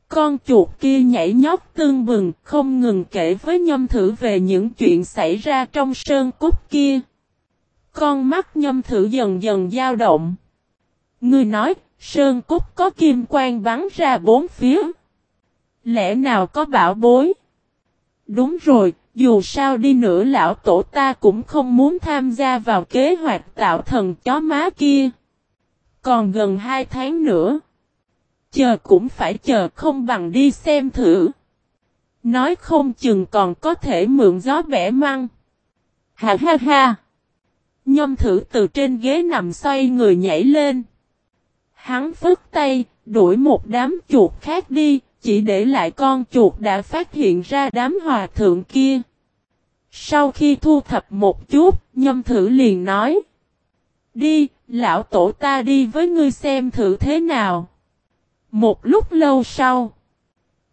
Con chuột kia nhảy nhót tương bừng, không ngừng kể với nhâm thử về những chuyện xảy ra trong sơn cút kia. Con mắt nhâm thử dần dần dao động. Người nói, sơn cút có kim quang bắn ra bốn phía. Lẽ nào có bảo bối? Đúng rồi, dù sao đi nữa lão tổ ta cũng không muốn tham gia vào kế hoạch tạo thần chó má kia. Còn gần hai tháng nữa. Chờ cũng phải chờ không bằng đi xem thử. Nói không chừng còn có thể mượn gió bẻ măng. Ha ha ha. Nhâm thử từ trên ghế nằm xoay người nhảy lên. Hắn phức tay, đuổi một đám chuột khác đi, chỉ để lại con chuột đã phát hiện ra đám hòa thượng kia. Sau khi thu thập một chút, nhâm thử liền nói. Đi, lão tổ ta đi với ngươi xem thử thế nào. Một lúc lâu sau,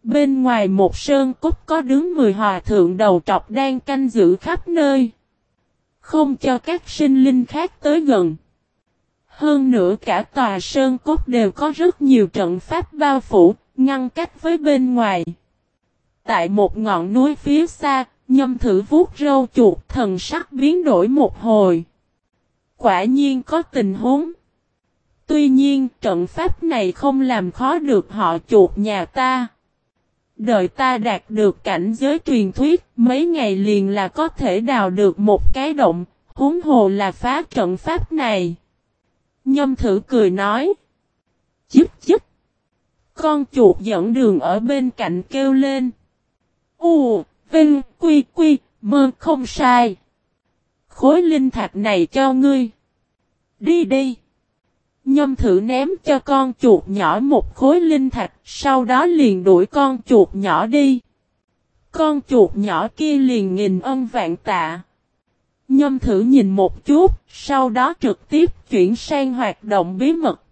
bên ngoài một sơn cốt có đứng mười hòa thượng đầu trọc đang canh giữ khắp nơi. Không cho các sinh linh khác tới gần. Hơn nữa cả tòa sơn cốt đều có rất nhiều trận pháp bao phủ, ngăn cách với bên ngoài. Tại một ngọn núi phía xa, nhâm thử vuốt râu chuột thần sắc biến đổi một hồi. Quả nhiên có tình huống. Tuy nhiên trận pháp này không làm khó được họ chuột nhà ta. Đợi ta đạt được cảnh giới truyền thuyết, mấy ngày liền là có thể đào được một cái động, huống hồ là phá trận pháp này. Nhâm thử cười nói. Chíp chíp. Con chuột dẫn đường ở bên cạnh kêu lên. U, Vinh, Quy, Quy, Mơ không sai. Khối linh thạch này cho ngươi. Đi đi. Nhâm thử ném cho con chuột nhỏ một khối linh thạch, sau đó liền đuổi con chuột nhỏ đi. Con chuột nhỏ kia liền nghìn ân vạn tạ. Nhâm thử nhìn một chút, sau đó trực tiếp chuyển sang hoạt động bí mật.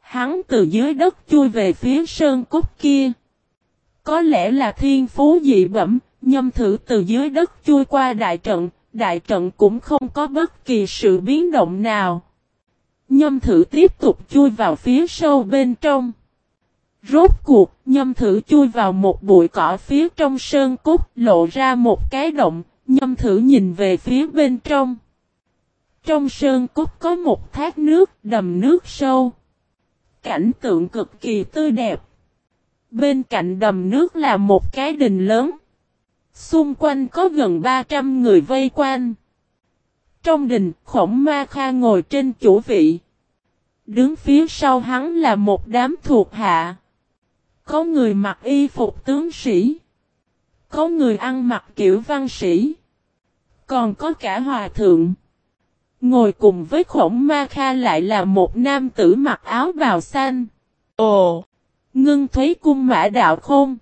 Hắn từ dưới đất chui về phía sơn cốt kia. Có lẽ là thiên phú dị bẩm, nhâm thử từ dưới đất chui qua đại trận, đại trận cũng không có bất kỳ sự biến động nào. Nhâm thử tiếp tục chui vào phía sâu bên trong. Rốt cuộc, nhâm thử chui vào một bụi cỏ phía trong sơn cốt, lộ ra một cái động, nhâm thử nhìn về phía bên trong. Trong sơn cốt có một thác nước, đầm nước sâu. Cảnh tượng cực kỳ tươi đẹp. Bên cạnh đầm nước là một cái đình lớn. Xung quanh có gần 300 người vây quanh. Trong đình, khổng ma kha ngồi trên chủ vị. Đứng phía sau hắn là một đám thuộc hạ. Có người mặc y phục tướng sĩ. Có người ăn mặc kiểu văn sĩ. Còn có cả hòa thượng. Ngồi cùng với khổng ma kha lại là một nam tử mặc áo bào xanh. Ồ! Ngưng thuế cung mã đạo không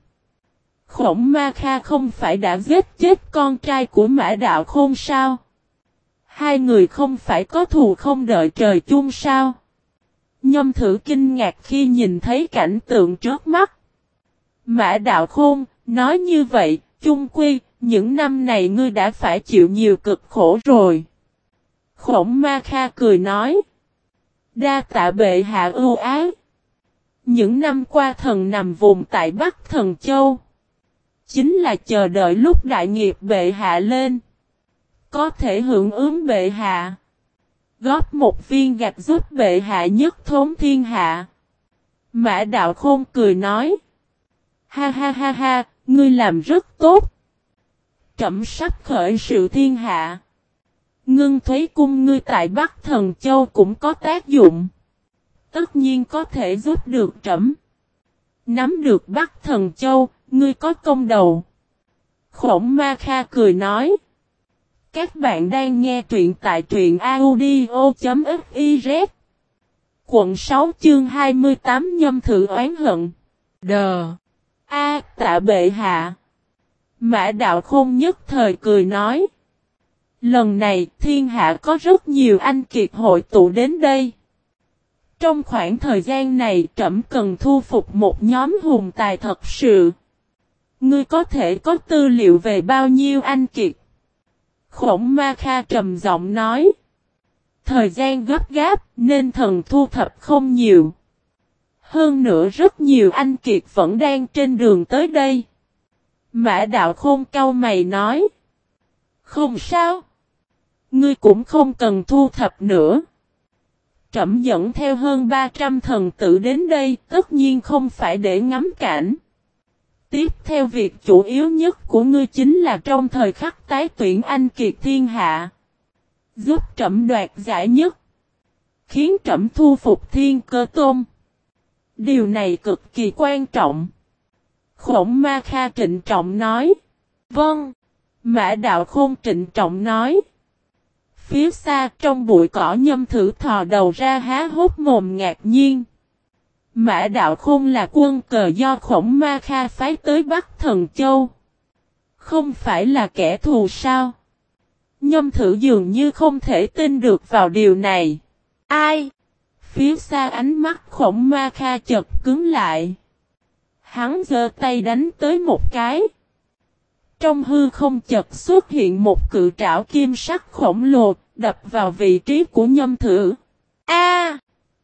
Khổng ma kha không phải đã giết chết con trai của mã đạo khôn sao? Hai người không phải có thù không đợi trời chung sao? Nhâm thử kinh ngạc khi nhìn thấy cảnh tượng trước mắt. Mã đạo khôn, nói như vậy, chung quy, những năm này ngươi đã phải chịu nhiều cực khổ rồi. Khổng ma kha cười nói. Đa tạ bệ hạ ưu ái. Những năm qua thần nằm vùng tại Bắc Thần Châu. Chính là chờ đợi lúc đại nghiệp bệ hạ lên. Có thể hưởng ứng bệ hạ. Góp một viên gạch giúp bệ hạ nhất thốn thiên hạ. Mã đạo khôn cười nói. Ha ha ha ha, ngươi làm rất tốt. Trẩm sắp khởi sự thiên hạ. Ngưng thuế cung ngươi tại Bắc Thần Châu cũng có tác dụng. Tất nhiên có thể giúp được trẩm. Nắm được Bắc Thần Châu, ngươi có công đầu. Khổng Ma Kha cười nói. Các bạn đang nghe truyện tại truyện audio.fiz Quận 6 chương 28 nhâm thử oán hận. Đờ. A tạ bệ hạ. Mã đạo khôn nhất thời cười nói. Lần này thiên hạ có rất nhiều anh kiệt hội tụ đến đây. Trong khoảng thời gian này trẫm cần thu phục một nhóm hùng tài thật sự. Ngươi có thể có tư liệu về bao nhiêu anh kiệt? Khổng Ma Kha trầm giọng nói. Thời gian gấp gáp nên thần thu thập không nhiều. Hơn nữa rất nhiều anh kiệt vẫn đang trên đường tới đây. Mã đạo khôn cao mày nói. Không sao. Ngươi cũng không cần thu thập nữa. Trẩm dẫn theo hơn 300 thần tử đến đây, tất nhiên không phải để ngắm cảnh. Tiếp theo việc chủ yếu nhất của ngươi chính là trong thời khắc tái tuyển anh kiệt thiên hạ. Giúp trẩm đoạt giải nhất. Khiến trẩm thu phục thiên cơ tôn. Điều này cực kỳ quan trọng. Khổng ma kha trịnh trọng nói. Vâng. Mã đạo khôn trịnh trọng nói. Phía xa trong bụi cỏ nhâm thử thò đầu ra há hốt mồm ngạc nhiên. Mã đạo khôn là quân cờ do khổng ma kha phái tới Bắc Thần Châu. Không phải là kẻ thù sao? Nhâm thử dường như không thể tin được vào điều này. Ai? Phía xa ánh mắt khổng ma kha chật cứng lại. Hắn giơ tay đánh tới một cái. Trong hư không chật xuất hiện một cự trảo kim sắc khổng lồ, đập vào vị trí của nhâm thử. A!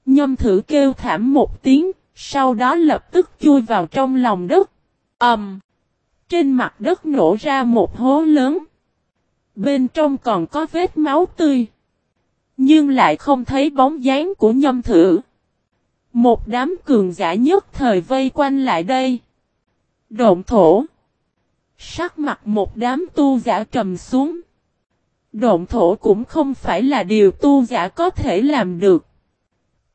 Nhâm thử kêu thảm một tiếng, sau đó lập tức chui vào trong lòng đất. ầm, um, Trên mặt đất nổ ra một hố lớn. Bên trong còn có vết máu tươi. Nhưng lại không thấy bóng dáng của nhâm thử. Một đám cường giả nhất thời vây quanh lại đây. Độn thổ. Sắc mặt một đám tu giả trầm xuống. Độn thổ cũng không phải là điều tu giả có thể làm được.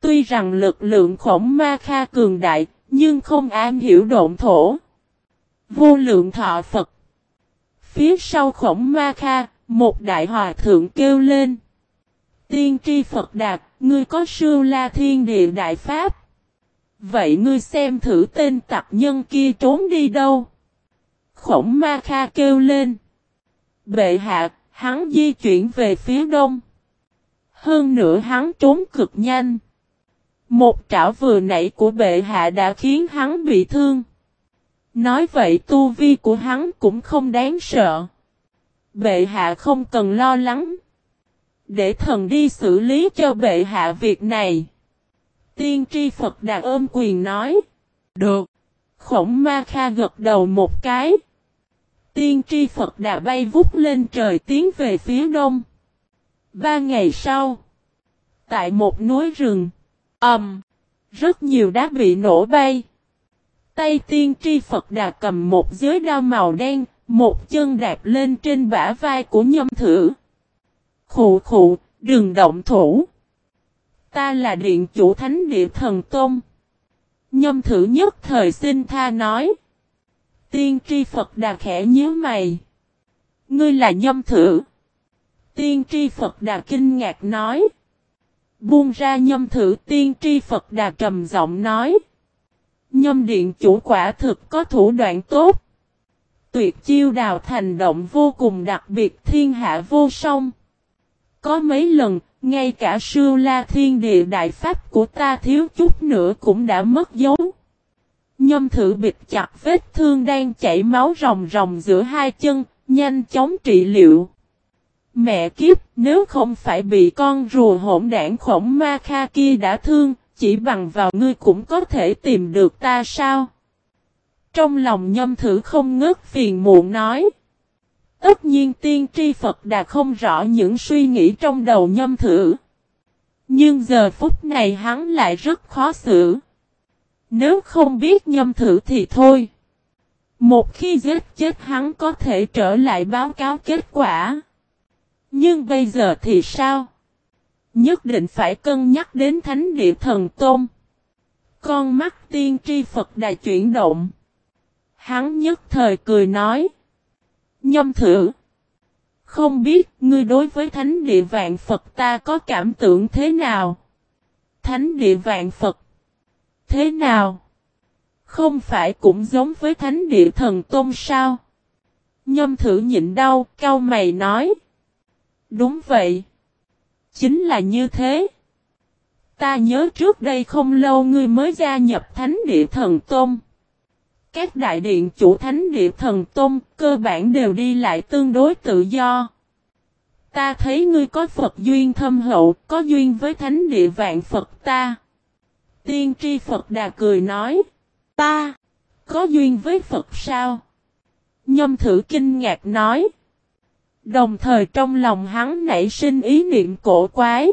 Tuy rằng lực lượng khổng ma kha cường đại, nhưng không an hiểu độn thổ. Vô lượng thọ Phật. Phía sau khổng ma kha, một đại hòa thượng kêu lên. Tiên tri Phật Đạt, ngươi có sư la thiên địa đại pháp. Vậy ngươi xem thử tên tặc nhân kia trốn đi đâu? Khổng ma kha kêu lên. Bệ hạ, hắn di chuyển về phía đông. Hơn nữa hắn trốn cực nhanh. Một trảo vừa nãy của bệ hạ đã khiến hắn bị thương. Nói vậy tu vi của hắn cũng không đáng sợ. Bệ hạ không cần lo lắng. Để thần đi xử lý cho bệ hạ việc này. Tiên tri Phật Đà ôm quyền nói. Được. Khổng ma kha gật đầu một cái. Tiên tri Phật Đà bay vút lên trời tiến về phía đông. Ba ngày sau. Tại một núi rừng. Ẩm. Um, rất nhiều đá bị nổ bay. Tay tiên tri Phật Đà cầm một giới đao màu đen, một chân đạp lên trên bả vai của nhâm thử. Khụ khụ, đừng động thủ. Ta là điện chủ thánh địa thần tôn. Nhâm thử nhất thời xin tha nói. Tiên tri Phật Đà khẽ nhớ mày. Ngươi là nhâm thử. Tiên tri Phật Đà kinh ngạc nói. Buông ra nhâm thử tiên tri Phật Đà trầm giọng nói. Nhâm điện chủ quả thực có thủ đoạn tốt. Tuyệt chiêu đào thành động vô cùng đặc biệt thiên hạ vô song. Có mấy lần, ngay cả sư la thiên địa đại pháp của ta thiếu chút nữa cũng đã mất dấu. Nhâm thử bịt chặt vết thương đang chảy máu ròng ròng giữa hai chân, nhanh chóng trị liệu. Mẹ kiếp, nếu không phải bị con rùa hỗn đảng khổng ma kha kia đã thương, chỉ bằng vào ngươi cũng có thể tìm được ta sao? Trong lòng nhâm thử không ngớt phiền muộn nói. Tất nhiên tiên tri Phật đã không rõ những suy nghĩ trong đầu nhâm thử. Nhưng giờ phút này hắn lại rất khó xử. Nếu không biết nhâm thử thì thôi. Một khi giết chết hắn có thể trở lại báo cáo kết quả. Nhưng bây giờ thì sao? Nhất định phải cân nhắc đến thánh địa thần tôn. Con mắt tiên tri Phật đã chuyển động. Hắn nhất thời cười nói. Nhâm thử. Không biết ngươi đối với thánh địa vạn Phật ta có cảm tưởng thế nào? Thánh địa vạn Phật. Thế nào? Không phải cũng giống với thánh địa thần tôn sao? Nhâm thử nhịn đau, cao mày nói. Đúng vậy. Chính là như thế. Ta nhớ trước đây không lâu ngươi mới gia nhập thánh địa thần tôn. Các đại điện chủ thánh địa thần tôn cơ bản đều đi lại tương đối tự do. Ta thấy ngươi có Phật duyên thâm hậu, có duyên với thánh địa vạn Phật ta. Tiên tri Phật đà cười nói. Ta, có duyên với Phật sao? Nhâm thử kinh ngạc nói. Đồng thời trong lòng hắn nảy sinh ý niệm cổ quái.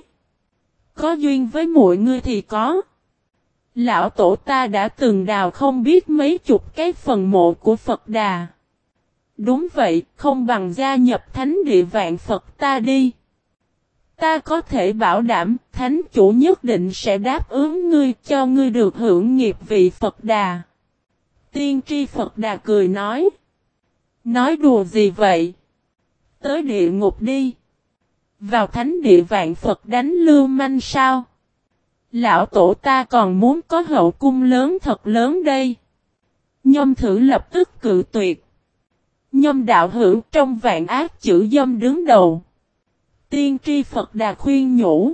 Có duyên với mọi người thì có. Lão tổ ta đã từng đào không biết mấy chục cái phần mộ của Phật Đà. Đúng vậy, không bằng gia nhập thánh địa vạn Phật ta đi. Ta có thể bảo đảm, thánh chủ nhất định sẽ đáp ứng ngươi cho ngươi được hưởng nghiệp vị Phật Đà. Tiên tri Phật Đà cười nói. Nói đùa gì vậy? Tới địa ngục đi. Vào thánh địa vạn Phật đánh lưu manh sao? Lão tổ ta còn muốn có hậu cung lớn thật lớn đây. Nhâm thử lập tức cự tuyệt. Nhâm đạo hữu trong vạn ác chữ dâm đứng đầu. Tiên tri Phật đà khuyên nhủ.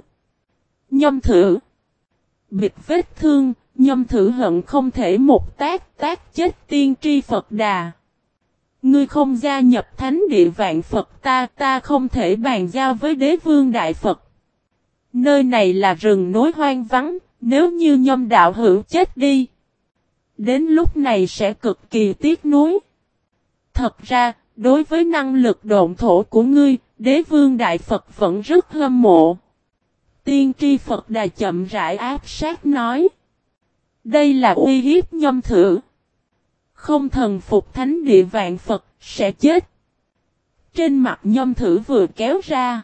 Nhâm thử. Bịt vết thương, nhâm thử hận không thể một tác tác chết tiên tri Phật đà. Ngươi không gia nhập thánh địa vạn Phật ta ta không thể bàn giao với đế vương đại Phật. Nơi này là rừng nối hoang vắng, nếu như nhâm đạo hữu chết đi. Đến lúc này sẽ cực kỳ tiếc nuối. Thật ra, đối với năng lực độn thổ của ngươi, đế vương đại Phật vẫn rất hâm mộ. Tiên tri Phật Đà chậm rãi áp sát nói. Đây là uy hiếp nhâm thử. Không thần phục thánh địa vạn Phật, sẽ chết. Trên mặt nhâm thử vừa kéo ra.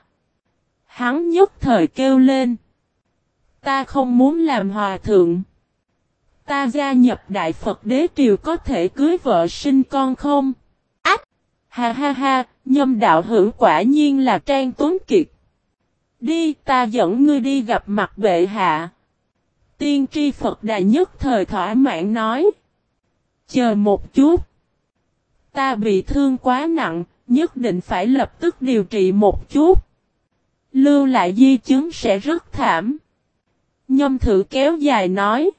Hắn nhất thời kêu lên. Ta không muốn làm hòa thượng. Ta gia nhập Đại Phật Đế Triều có thể cưới vợ sinh con không? Ách! Ha ha ha, nhâm đạo hữu quả nhiên là Trang Tuấn Kiệt. Đi, ta dẫn ngươi đi gặp mặt bệ hạ. Tiên tri Phật Đà nhất thời thỏa mãn nói. Chờ một chút. Ta bị thương quá nặng, nhất định phải lập tức điều trị một chút. Lưu lại di chứng sẽ rất thảm. Nhâm thử kéo dài nói.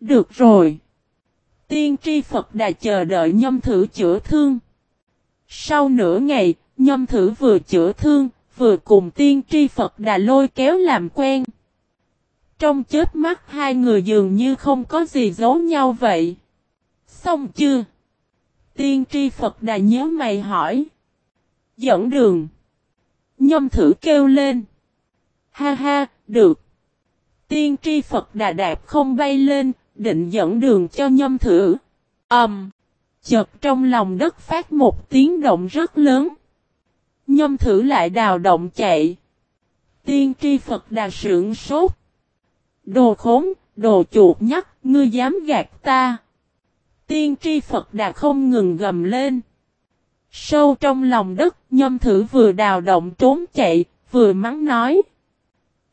Được rồi. Tiên tri Phật đã chờ đợi nhâm thử chữa thương. Sau nửa ngày, nhâm thử vừa chữa thương, vừa cùng tiên tri Phật Đà lôi kéo làm quen. Trong chết mắt hai người dường như không có gì giấu nhau vậy. Xong chưa? Tiên tri Phật Đà nhớ mày hỏi. Dẫn đường. Nhâm thử kêu lên. Ha ha, được. Tiên tri Phật Đà Đạp không bay lên, định dẫn đường cho nhâm thử. Ẩm. Um, chợt trong lòng đất phát một tiếng động rất lớn. Nhâm thử lại đào động chạy. Tiên tri Phật Đà sưởng sốt. Đồ khốn, đồ chuột nhắc, ngươi dám gạt ta. Tiên tri Phật đã không ngừng gầm lên. Sâu trong lòng đất, nhâm thử vừa đào động trốn chạy, vừa mắng nói.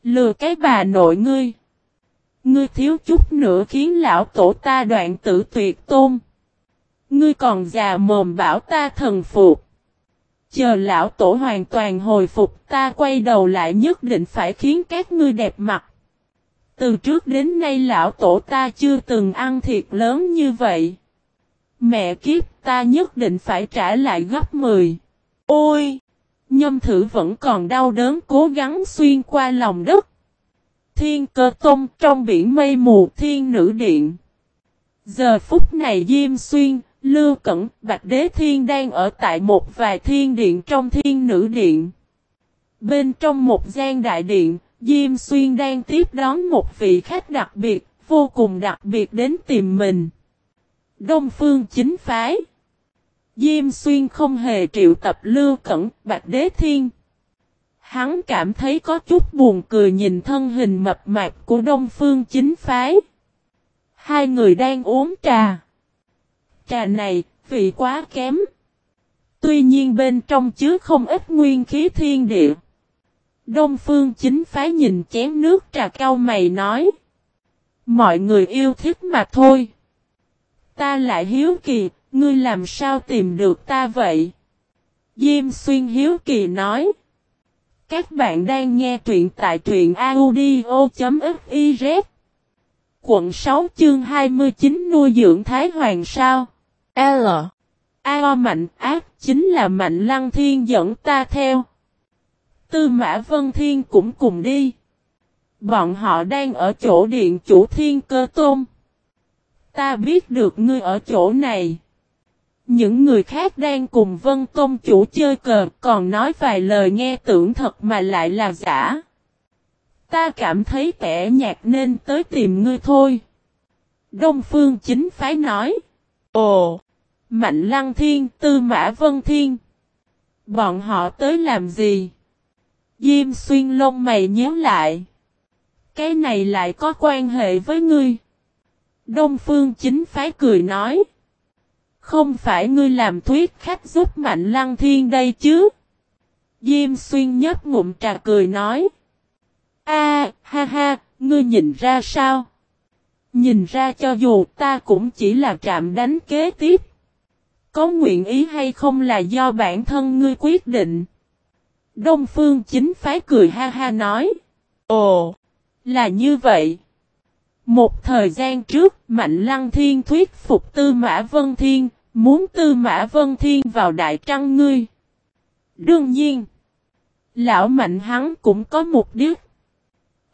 Lừa cái bà nội ngươi. Ngươi thiếu chút nữa khiến lão tổ ta đoạn tử tuyệt tôn. Ngươi còn già mồm bảo ta thần phục. Chờ lão tổ hoàn toàn hồi phục ta quay đầu lại nhất định phải khiến các ngươi đẹp mặt. Từ trước đến nay lão tổ ta chưa từng ăn thiệt lớn như vậy. Mẹ kiếp ta nhất định phải trả lại gấp 10. Ôi! Nhâm thử vẫn còn đau đớn cố gắng xuyên qua lòng đất. Thiên cơ tông trong biển mây mù thiên nữ điện. Giờ phút này Diêm Xuyên, Lưu Cẩn, Bạch Đế Thiên đang ở tại một vài thiên điện trong thiên nữ điện. Bên trong một gian đại điện, Diêm Xuyên đang tiếp đón một vị khách đặc biệt, vô cùng đặc biệt đến tìm mình. Đông Phương chính phái. Diêm Xuyên không hề triệu tập Lưu Cẩn, Bạch Đế Thiên. Hắn cảm thấy có chút buồn cười nhìn thân hình mập mạp của Đông Phương chính phái. Hai người đang uống trà. Trà này, vị quá kém. Tuy nhiên bên trong chứa không ít nguyên khí thiên địa. Đông Phương chính phái nhìn chén nước trà cao mày nói. Mọi người yêu thích mà thôi. Ta lại hiếu kỳ, ngươi làm sao tìm được ta vậy? Diêm xuyên hiếu kỳ nói. Các bạn đang nghe truyện tại truyện audio.fiz Quận 6 chương 29 nuôi dưỡng Thái Hoàng sao? L. A mạnh ác chính là mạnh lăng thiên dẫn ta theo. Tư Mã Vân Thiên cũng cùng đi. Bọn họ đang ở chỗ điện chủ thiên cơ tôn. Ta biết được ngươi ở chỗ này. Những người khác đang cùng Vân công chủ chơi cờ còn nói vài lời nghe tưởng thật mà lại là giả. Ta cảm thấy kẻ nhạt nên tới tìm ngươi thôi. Đông Phương chính phái nói. Ồ! Mạnh Lăng Thiên, Tư Mã Vân Thiên. Bọn họ tới làm gì? Diêm xuyên lông mày nhớ lại. Cái này lại có quan hệ với ngươi. Đông Phương chính phái cười nói. Không phải ngươi làm thuyết khách giúp Mạnh Lăng Thiên đây chứ? Diêm xuyên nhấp ngụm trà cười nói. A, ha ha, ngươi nhìn ra sao? Nhìn ra cho dù ta cũng chỉ là trạm đánh kế tiếp. Có nguyện ý hay không là do bản thân ngươi quyết định. Đông Phương chính phái cười ha ha nói. Ồ, là như vậy. Một thời gian trước, Mạnh Lăng Thiên thuyết phục Tư Mã Vân Thiên, muốn Tư Mã Vân Thiên vào Đại Trăng ngươi. Đương nhiên, lão Mạnh hắn cũng có mục đích.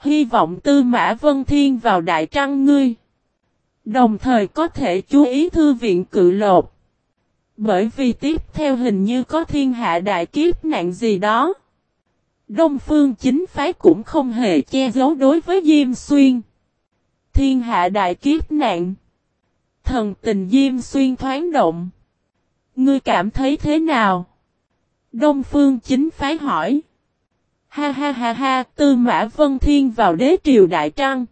Hy vọng Tư Mã Vân Thiên vào Đại Trăng ngươi. Đồng thời có thể chú ý thư viện cự lột. Bởi vì tiếp theo hình như có thiên hạ đại kiếp nạn gì đó. Đông Phương chính phái cũng không hề che giấu đối với Diêm Xuyên. Thiên hạ đại kiếp nạn. Thần tình Diêm Xuyên thoáng động. Ngươi cảm thấy thế nào? Đông Phương chính phái hỏi. Ha ha ha ha, tư mã Vân Thiên vào đế triều Đại Trăng.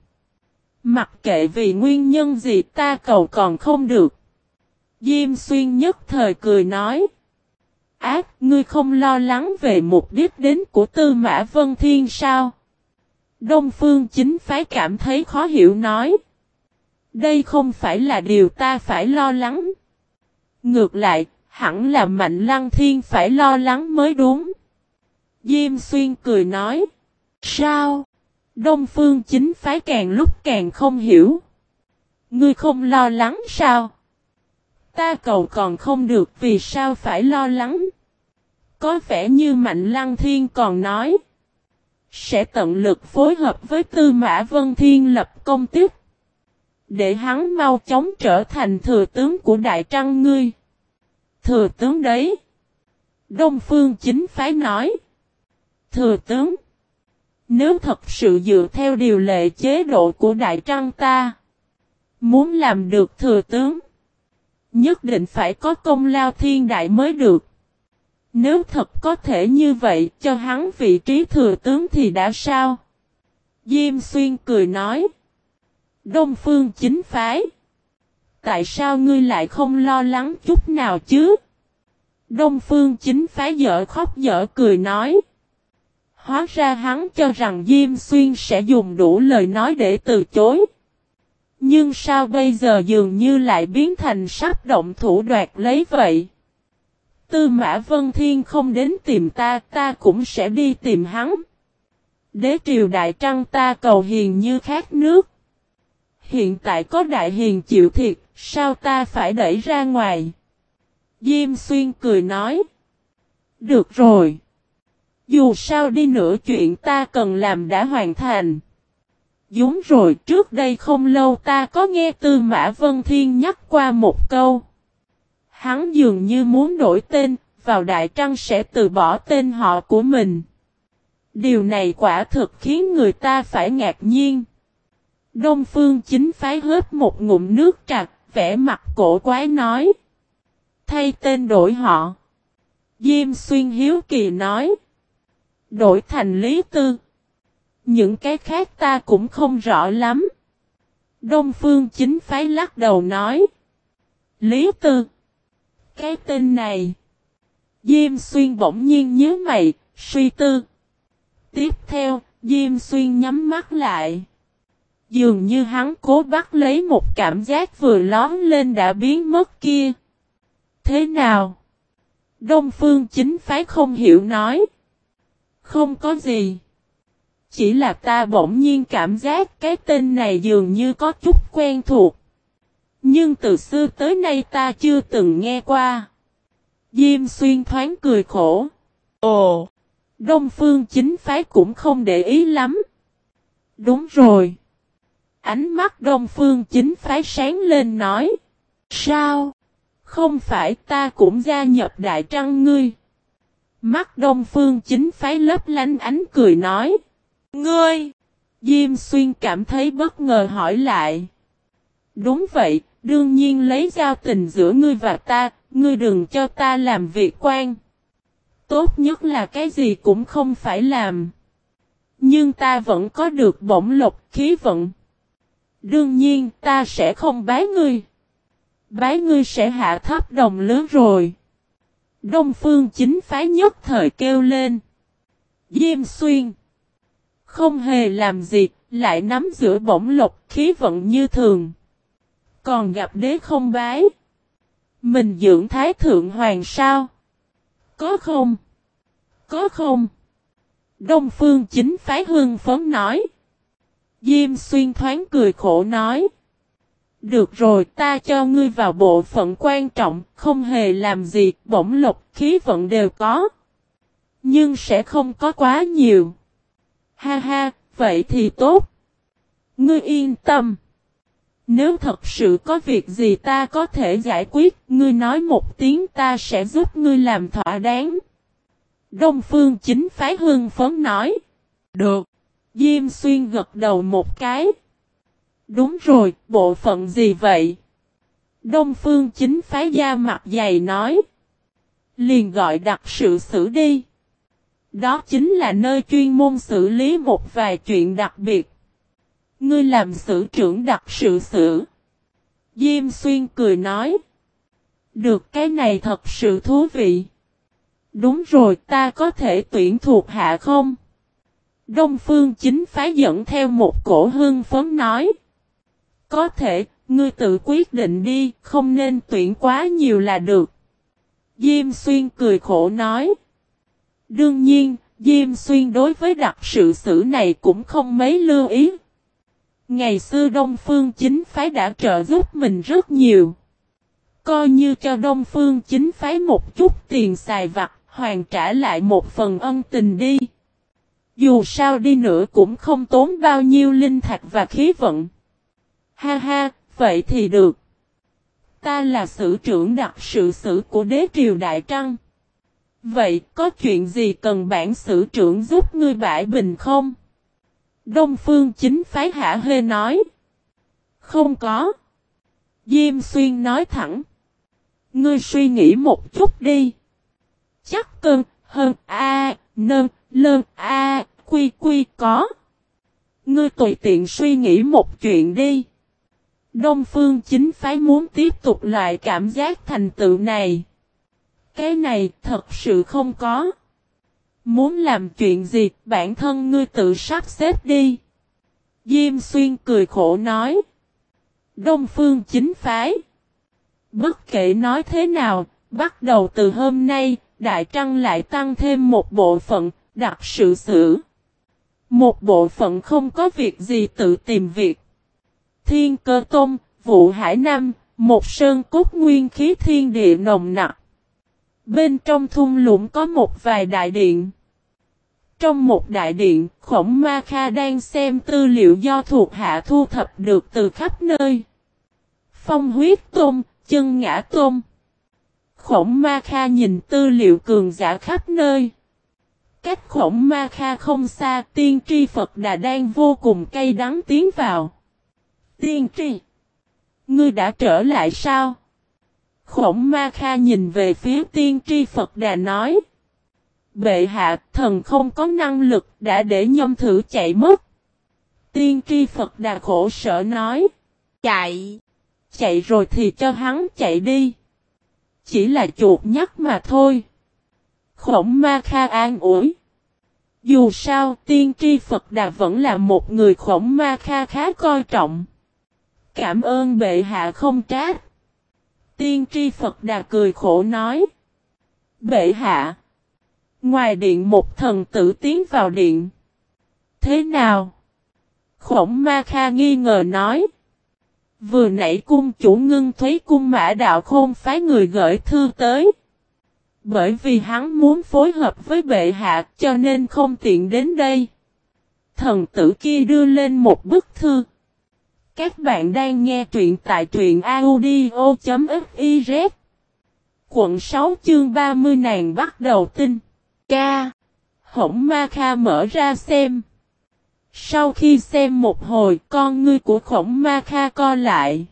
Mặc kệ vì nguyên nhân gì ta cầu còn không được. Diêm xuyên nhất thời cười nói. Ác, ngươi không lo lắng về mục đích đến của tư mã Vân Thiên sao? Đông Phương chính phái cảm thấy khó hiểu nói. Đây không phải là điều ta phải lo lắng. Ngược lại, hẳn là Mạnh Lăng Thiên phải lo lắng mới đúng. Diêm Xuyên cười nói. Sao? Đông Phương chính phái càng lúc càng không hiểu. Ngươi không lo lắng sao? Ta cầu còn không được vì sao phải lo lắng. Có vẻ như Mạnh Lăng Thiên còn nói. Sẽ tận lực phối hợp với Tư Mã Vân Thiên lập công tiếp. Để hắn mau chóng trở thành thừa tướng của Đại Trăng ngươi. Thừa tướng đấy. Đông Phương chính phái nói. Thừa tướng. Nếu thật sự dựa theo điều lệ chế độ của Đại Trăng ta. Muốn làm được thừa tướng. Nhất định phải có công lao thiên đại mới được. Nếu thật có thể như vậy, cho hắn vị trí thừa tướng thì đã sao? Diêm xuyên cười nói. Đông phương chính phái. Tại sao ngươi lại không lo lắng chút nào chứ? Đông phương chính phái dở khóc dở cười nói. Hóa ra hắn cho rằng Diêm Xuyên sẽ dùng đủ lời nói để từ chối. Nhưng sao bây giờ dường như lại biến thành sắp động thủ đoạt lấy vậy? Tư Mã Vân Thiên không đến tìm ta, ta cũng sẽ đi tìm hắn. Đế triều đại trăng ta cầu hiền như khát nước. Hiện tại có đại hiền chịu thiệt, sao ta phải đẩy ra ngoài? Diêm xuyên cười nói. Được rồi. Dù sao đi nữa chuyện ta cần làm đã hoàn thành. Dúng rồi trước đây không lâu ta có nghe Tư Mã Vân Thiên nhắc qua một câu. Hắn dường như muốn đổi tên, vào Đại Trăng sẽ từ bỏ tên họ của mình. Điều này quả thực khiến người ta phải ngạc nhiên. Đông Phương chính phái hớp một ngụm nước trạc, vẽ mặt cổ quái nói. Thay tên đổi họ. Diêm Xuyên Hiếu Kỳ nói. Đổi thành Lý Tư. Những cái khác ta cũng không rõ lắm. Đông Phương chính phái lắc đầu nói. Lý Tư. Cái tên này. Diêm Xuyên bỗng nhiên nhớ mày, suy tư. Tiếp theo, Diêm Xuyên nhắm mắt lại. Dường như hắn cố bắt lấy một cảm giác vừa lón lên đã biến mất kia. Thế nào? Đông Phương chính phái không hiểu nói. Không có gì. Chỉ là ta bỗng nhiên cảm giác cái tên này dường như có chút quen thuộc. Nhưng từ xưa tới nay ta chưa từng nghe qua. Diêm xuyên thoáng cười khổ. Ồ! Đông phương chính phái cũng không để ý lắm. Đúng rồi. Ánh mắt đông phương chính phái sáng lên nói. Sao? Không phải ta cũng gia nhập đại trăng ngươi. Mắt đông phương chính phái lấp lánh ánh cười nói. Ngươi! Diêm xuyên cảm thấy bất ngờ hỏi lại. Đúng vậy, đương nhiên lấy giao tình giữa ngươi và ta, ngươi đừng cho ta làm việc quan. Tốt nhất là cái gì cũng không phải làm. Nhưng ta vẫn có được bổng lộc khí vận. Đương nhiên ta sẽ không bái ngươi. Bái ngươi sẽ hạ thấp đồng lớn rồi. Đông phương chính phái nhất thời kêu lên. Diêm xuyên. Không hề làm gì, lại nắm giữa bổng lộc khí vận như thường. Còn gặp đế không bái. Mình dưỡng thái thượng hoàng sao? Có không? Có không? Đông phương chính phái hương phấn nói. Diêm xuyên thoáng cười khổ nói. Được rồi ta cho ngươi vào bộ phận quan trọng, không hề làm gì, bổng lộc khí vận đều có. Nhưng sẽ không có quá nhiều. Ha ha, vậy thì tốt. Ngươi yên tâm. Nếu thật sự có việc gì ta có thể giải quyết, ngươi nói một tiếng ta sẽ giúp ngươi làm thỏa đáng. Đông Phương chính phái hương phấn nói. Được. Diêm xuyên gật đầu một cái. Đúng rồi, bộ phận gì vậy? Đông Phương chính phái da mặt dày nói. Liền gọi đặc sự xử đi. Đó chính là nơi chuyên môn xử lý một vài chuyện đặc biệt. Ngươi làm sử trưởng đặc sự sử, Diêm xuyên cười nói. Được cái này thật sự thú vị. Đúng rồi ta có thể tuyển thuộc hạ không? Đông phương chính phái dẫn theo một cổ hương phấn nói. Có thể, ngươi tự quyết định đi, không nên tuyển quá nhiều là được. Diêm xuyên cười khổ nói. Đương nhiên, Diêm xuyên đối với đặc sự sử này cũng không mấy lưu ý. Ngày xưa Đông Phương chính phái đã trợ giúp mình rất nhiều. Coi như cho Đông Phương chính phái một chút tiền xài vặt, hoàn trả lại một phần ân tình đi. Dù sao đi nữa cũng không tốn bao nhiêu linh thạch và khí vận. Ha ha, vậy thì được. Ta là sử trưởng đặc sự sử của đế triều Đại Trăng. Vậy có chuyện gì cần bản sử trưởng giúp ngươi bãi bình không? Đông Phương chính phái hạ hê nói. Không có. Diêm xuyên nói thẳng. Ngươi suy nghĩ một chút đi. Chắc cơn, hơn, a, nơn, lơn, a, quy quy có. Ngươi tùy tiện suy nghĩ một chuyện đi. Đông phương chính phái muốn tiếp tục loại cảm giác thành tựu này. Cái này thật sự không có. Muốn làm chuyện gì, bản thân ngươi tự sắp xếp đi. Diêm xuyên cười khổ nói. Đông phương chính phái. Bất kể nói thế nào, bắt đầu từ hôm nay, Đại Trăng lại tăng thêm một bộ phận, đặc sự xử. Một bộ phận không có việc gì tự tìm việc. Thiên cơ tôm vụ hải nam, một sơn cốt nguyên khí thiên địa nồng nặc. Bên trong thung lũng có một vài đại điện. Trong một đại điện, khổng ma kha đang xem tư liệu do thuộc hạ thu thập được từ khắp nơi. Phong huyết tôm, chân ngã tôm. Khổng ma kha nhìn tư liệu cường giả khắp nơi. Cách khổng ma kha không xa tiên tri Phật Đà đang vô cùng cay đắng tiến vào. Tiên tri. Ngươi đã trở lại sao? Khổng ma kha nhìn về phía tiên tri Phật Đà nói. Bệ hạ, thần không có năng lực đã để nhâm thử chạy mất. Tiên tri Phật Đà khổ sở nói. Chạy. Chạy rồi thì cho hắn chạy đi. Chỉ là chuột nhắc mà thôi. Khổng ma kha an ủi. Dù sao, tiên tri Phật Đà vẫn là một người khổng ma kha khá coi trọng. Cảm ơn bệ hạ không trách. Tiên tri Phật Đà cười khổ nói. Bệ hạ. Ngoài điện một thần tử tiến vào điện. Thế nào? Khổng ma kha nghi ngờ nói. Vừa nãy cung chủ ngưng thuế cung mã đạo khôn phái người gửi thư tới. Bởi vì hắn muốn phối hợp với bệ hạ cho nên không tiện đến đây. Thần tử kia đưa lên một bức thư. Các bạn đang nghe truyện tại truyện audio.fiz Quận 6 chương 30 nàng bắt đầu tin. Ca. Hổng ma kha mở ra xem. Sau khi xem một hồi, con ngươi của khổng ma kha co lại.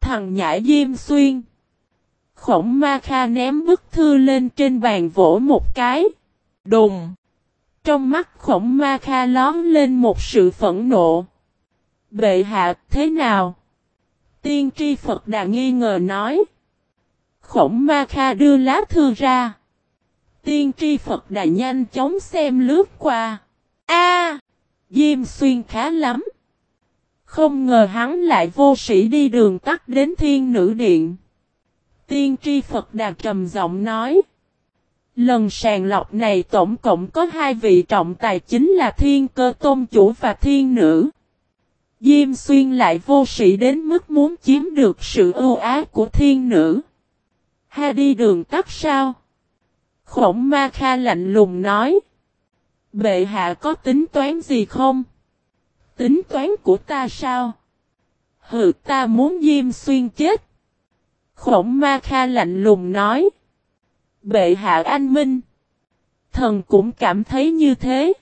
Thằng nhãi diêm xuyên. Khổng ma kha ném bức thư lên trên bàn vỗ một cái. Đùng. Trong mắt khổng ma kha lón lên một sự phẫn nộ. Bệ hạ thế nào? Tiên tri Phật Đà nghi ngờ nói. Khổng ma kha đưa lá thư ra. Tiên tri Phật Đà nhanh chóng xem lướt qua. A, Diêm xuyên khá lắm. Không ngờ hắn lại vô sĩ đi đường tắt đến thiên nữ điện. Tiên tri Phật Đà trầm giọng nói. Lần sàng lọc này tổng cộng có hai vị trọng tài chính là thiên cơ tôn chủ và thiên nữ. Diêm xuyên lại vô sĩ đến mức muốn chiếm được sự ưu ái của thiên nữ. Ha đi đường tắt sao? Khổng ma kha lạnh lùng nói. Bệ hạ có tính toán gì không? Tính toán của ta sao? Hừ, ta muốn Diêm Xuyên chết. Khổng Ma Kha lạnh lùng nói. Bệ hạ anh minh. Thần cũng cảm thấy như thế.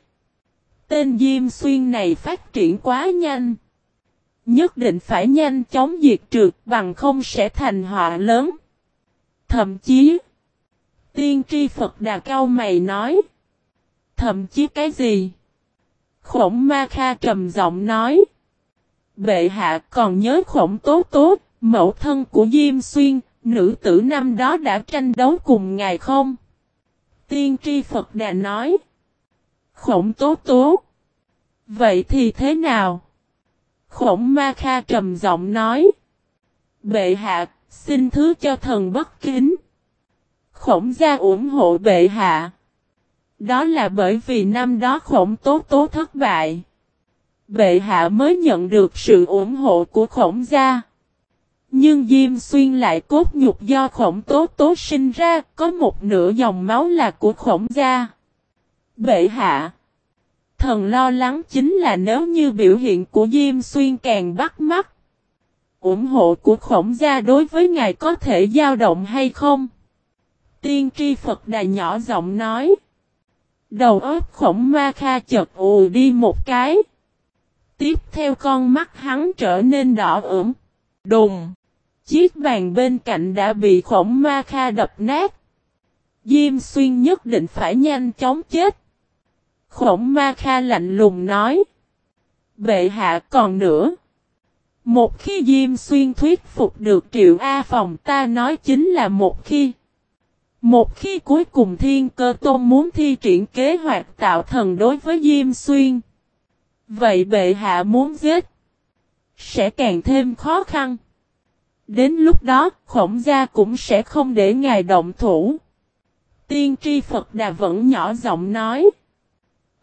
Tên Diêm Xuyên này phát triển quá nhanh. Nhất định phải nhanh chóng diệt trượt bằng không sẽ thành họa lớn. Thậm chí, tiên tri Phật Đà Cao Mày nói. Thậm chí cái gì? Khổng Ma Kha trầm giọng nói. Bệ hạ còn nhớ khổng tố tố, mẫu thân của Diêm Xuyên, nữ tử năm đó đã tranh đấu cùng ngài không? Tiên tri Phật Đà nói. Khổng tố tố. Vậy thì thế nào? Khổng Ma Kha trầm giọng nói. Bệ hạ, xin thứ cho thần bất kính. Khổng gia ủng hộ bệ hạ. Đó là bởi vì năm đó khổng tố tố thất bại. Bệ hạ mới nhận được sự ủng hộ của khổng gia. Nhưng Diêm Xuyên lại cốt nhục do khổng tố tố sinh ra, có một nửa dòng máu là của khổng gia. Bệ hạ Thần lo lắng chính là nếu như biểu hiện của Diêm Xuyên càng bắt mắt. ủng hộ của khổng gia đối với ngài có thể dao động hay không? Tiên tri Phật Đà nhỏ giọng nói. Đầu óc khổng ma kha chật ù đi một cái. Tiếp theo con mắt hắn trở nên đỏ ửng. Đùng. Chiếc bàn bên cạnh đã bị khổng ma kha đập nát. Diêm xuyên nhất định phải nhanh chóng chết. Khổng ma kha lạnh lùng nói. Bệ hạ còn nữa. Một khi Diêm Xuyên thuyết phục được Triệu A Phòng, ta nói chính là một khi. Một khi cuối cùng Thiên Cơ Tôn muốn thi triển kế hoạch tạo thần đối với Diêm Xuyên. Vậy bệ hạ muốn giết. Sẽ càng thêm khó khăn. Đến lúc đó, khổng gia cũng sẽ không để ngài động thủ. Tiên tri Phật Đà vẫn nhỏ giọng nói.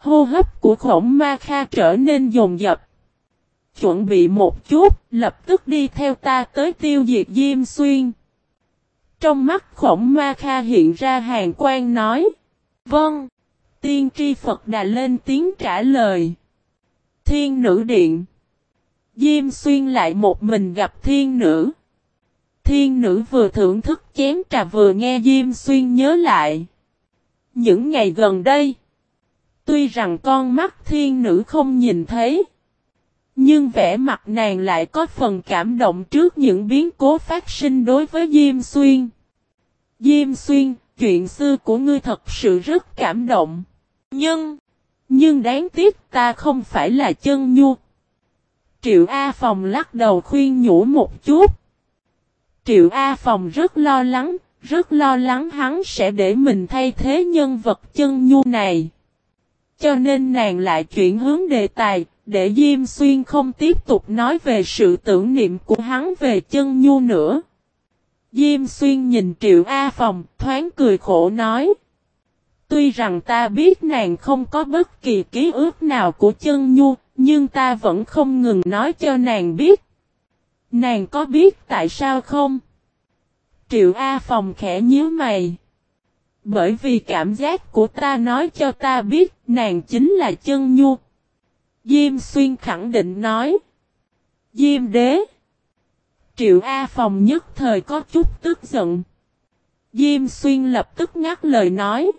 Hô hấp của khổng ma kha trở nên dồn dập. Chuẩn bị một chút, lập tức đi theo ta tới tiêu diệt Diêm Xuyên. Trong mắt khổng ma kha hiện ra hàng quan nói. Vâng. Tiên tri Phật Đà lên tiếng trả lời. Thiên nữ điện. Diêm xuyên lại một mình gặp thiên nữ. Thiên nữ vừa thưởng thức chén trà vừa nghe Diêm xuyên nhớ lại. Những ngày gần đây. Tuy rằng con mắt thiên nữ không nhìn thấy. Nhưng vẻ mặt nàng lại có phần cảm động trước những biến cố phát sinh đối với Diêm Xuyên. Diêm Xuyên, chuyện xưa của ngươi thật sự rất cảm động. Nhưng, nhưng đáng tiếc ta không phải là chân nhu. Triệu A Phòng lắc đầu khuyên nhủ một chút. Triệu A Phòng rất lo lắng, rất lo lắng hắn sẽ để mình thay thế nhân vật chân nhu này. Cho nên nàng lại chuyển hướng đề tài, để Diêm Xuyên không tiếp tục nói về sự tưởng niệm của hắn về chân nhu nữa. Diêm Xuyên nhìn Triệu A Phòng, thoáng cười khổ nói. Tuy rằng ta biết nàng không có bất kỳ ký ức nào của chân nhu, nhưng ta vẫn không ngừng nói cho nàng biết. Nàng có biết tại sao không? Triệu A Phòng khẽ nhíu mày. Bởi vì cảm giác của ta nói cho ta biết nàng chính là chân nhu. Diêm Xuyên khẳng định nói. Diêm đế. Triệu A Phòng nhất thời có chút tức giận. Diêm Xuyên lập tức ngắt lời nói.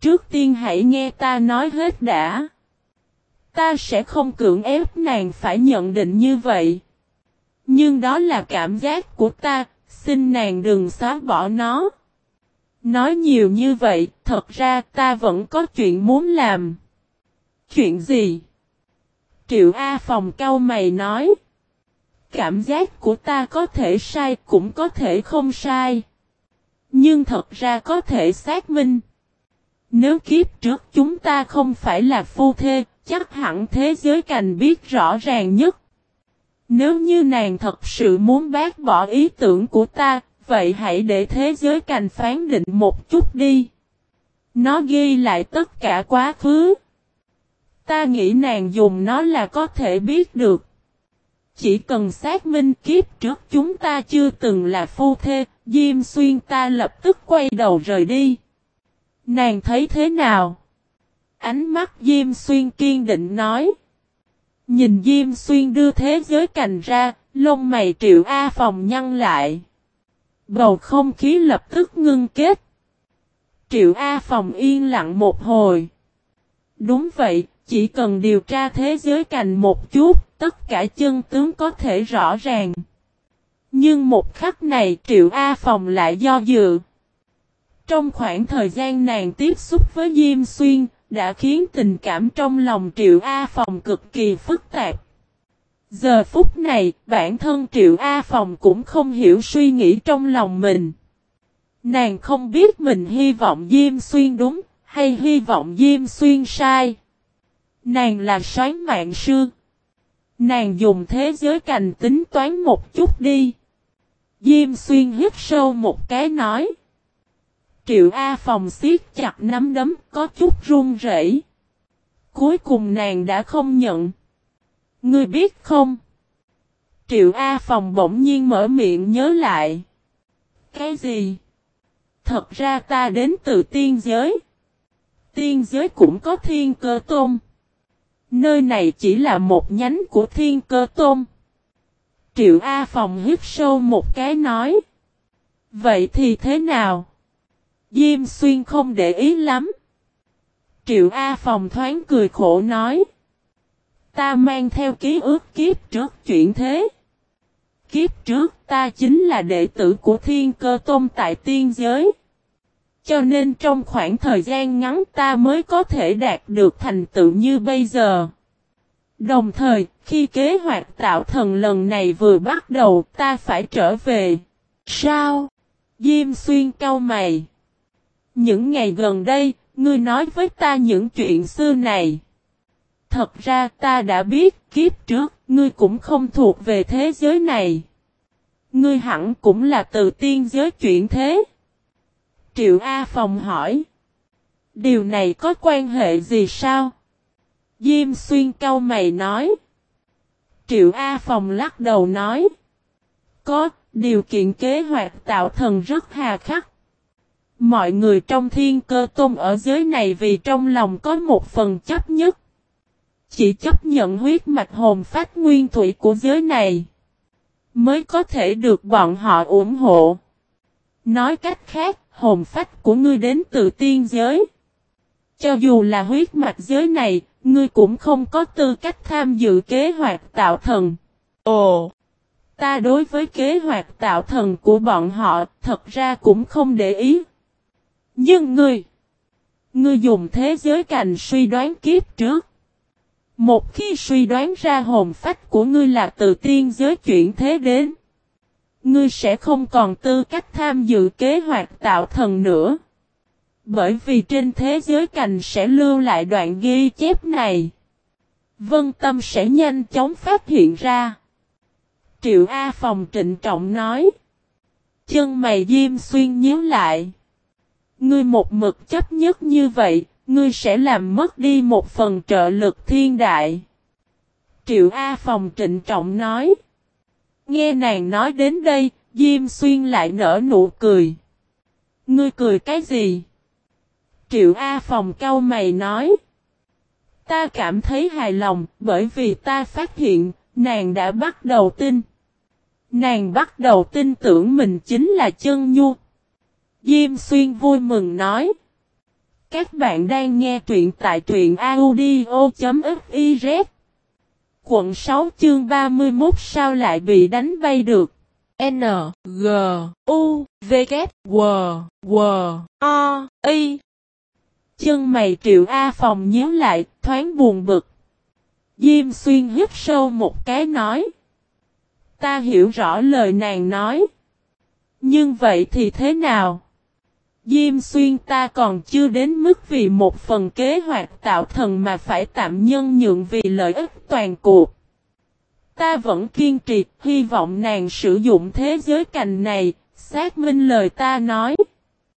Trước tiên hãy nghe ta nói hết đã. Ta sẽ không cưỡng ép nàng phải nhận định như vậy. Nhưng đó là cảm giác của ta, xin nàng đừng xóa bỏ nó. Nói nhiều như vậy, thật ra ta vẫn có chuyện muốn làm. Chuyện gì? Triệu A Phòng cao mày nói. Cảm giác của ta có thể sai cũng có thể không sai. Nhưng thật ra có thể xác minh. Nếu kiếp trước chúng ta không phải là phu thê, chắc hẳn thế giới cành biết rõ ràng nhất. Nếu như nàng thật sự muốn bác bỏ ý tưởng của ta, vậy hãy để thế giới cành phán định một chút đi. Nó ghi lại tất cả quá khứ. Ta nghĩ nàng dùng nó là có thể biết được. Chỉ cần xác minh kiếp trước chúng ta chưa từng là phu thê, Diêm Xuyên ta lập tức quay đầu rời đi. Nàng thấy thế nào? Ánh mắt Diêm Xuyên kiên định nói. Nhìn Diêm Xuyên đưa thế giới cành ra, lông mày triệu A phòng nhăn lại. Bầu không khí lập tức ngưng kết. Triệu A Phòng yên lặng một hồi. Đúng vậy, chỉ cần điều tra thế giới cành một chút, tất cả chân tướng có thể rõ ràng. Nhưng một khắc này Triệu A Phòng lại do dự. Trong khoảng thời gian nàng tiếp xúc với Diêm Xuyên, đã khiến tình cảm trong lòng Triệu A Phòng cực kỳ phức tạp. Giờ phút này, bản thân Triệu A Phòng cũng không hiểu suy nghĩ trong lòng mình. Nàng không biết mình hy vọng Diêm Xuyên đúng, hay hy vọng Diêm Xuyên sai. Nàng là soán mạng sư. Nàng dùng thế giới cành tính toán một chút đi. Diêm Xuyên hít sâu một cái nói. Triệu A Phòng siết chặt nắm đấm có chút run rẩy. Cuối cùng nàng đã không nhận. Ngươi biết không? Triệu A Phòng bỗng nhiên mở miệng nhớ lại. Cái gì? Thật ra ta đến từ tiên giới. Tiên giới cũng có thiên cơ tôn. Nơi này chỉ là một nhánh của thiên cơ tôn. Triệu A Phòng hít sâu một cái nói. Vậy thì thế nào? Diêm xuyên không để ý lắm. Triệu A Phòng thoáng cười khổ nói. Ta mang theo ký ức kiếp trước chuyện thế. Kiếp trước ta chính là đệ tử của thiên cơ tôn tại tiên giới. Cho nên trong khoảng thời gian ngắn ta mới có thể đạt được thành tựu như bây giờ. Đồng thời, khi kế hoạch tạo thần lần này vừa bắt đầu ta phải trở về. Sao? Diêm xuyên cau mày. Những ngày gần đây, ngươi nói với ta những chuyện xưa này. Thật ra ta đã biết kiếp trước, ngươi cũng không thuộc về thế giới này. Ngươi hẳn cũng là từ tiên giới chuyển thế. Triệu A Phòng hỏi. Điều này có quan hệ gì sao? Diêm xuyên cau mày nói. Triệu A Phòng lắc đầu nói. Có, điều kiện kế hoạch tạo thần rất hà khắc. Mọi người trong thiên cơ tôn ở giới này vì trong lòng có một phần chấp nhất. Chỉ chấp nhận huyết mạch hồn phát nguyên thủy của giới này. Mới có thể được bọn họ ủng hộ. Nói cách khác, hồn phách của ngươi đến từ tiên giới. Cho dù là huyết mạch giới này, ngươi cũng không có tư cách tham dự kế hoạch tạo thần. Ồ! Ta đối với kế hoạch tạo thần của bọn họ thật ra cũng không để ý. Nhưng ngươi, ngươi dùng thế giới cành suy đoán kiếp trước. Một khi suy đoán ra hồn phách của ngươi là từ tiên giới chuyển thế đến, ngươi sẽ không còn tư cách tham dự kế hoạch tạo thần nữa. Bởi vì trên thế giới cành sẽ lưu lại đoạn ghi chép này. Vân Tâm sẽ nhanh chóng phát hiện ra. Triệu A Phòng trịnh trọng nói. Chân mày diêm xuyên nhíu lại. Ngươi một mực chấp nhất như vậy, ngươi sẽ làm mất đi một phần trợ lực thiên đại. Triệu A Phòng trịnh trọng nói. Nghe nàng nói đến đây, Diêm Xuyên lại nở nụ cười. Ngươi cười cái gì? Triệu A Phòng cau mày nói. Ta cảm thấy hài lòng bởi vì ta phát hiện nàng đã bắt đầu tin. Nàng bắt đầu tin tưởng mình chính là chân nhu. Diêm Xuyên vui mừng nói. Các bạn đang nghe truyện tại truyện audio.fiz Quận 6 chương 31 sao lại bị đánh bay được? N, G, U, V, K, W, W, O, Y Chân mày triệu A phòng nhíu lại, thoáng buồn bực. Diêm xuyên hít sâu một cái nói. Ta hiểu rõ lời nàng nói. Nhưng vậy thì thế nào? Diêm xuyên ta còn chưa đến mức vì một phần kế hoạch tạo thần mà phải tạm nhân nhượng vì lợi ích toàn cuộc. Ta vẫn kiên trì, hy vọng nàng sử dụng thế giới cành này, xác minh lời ta nói.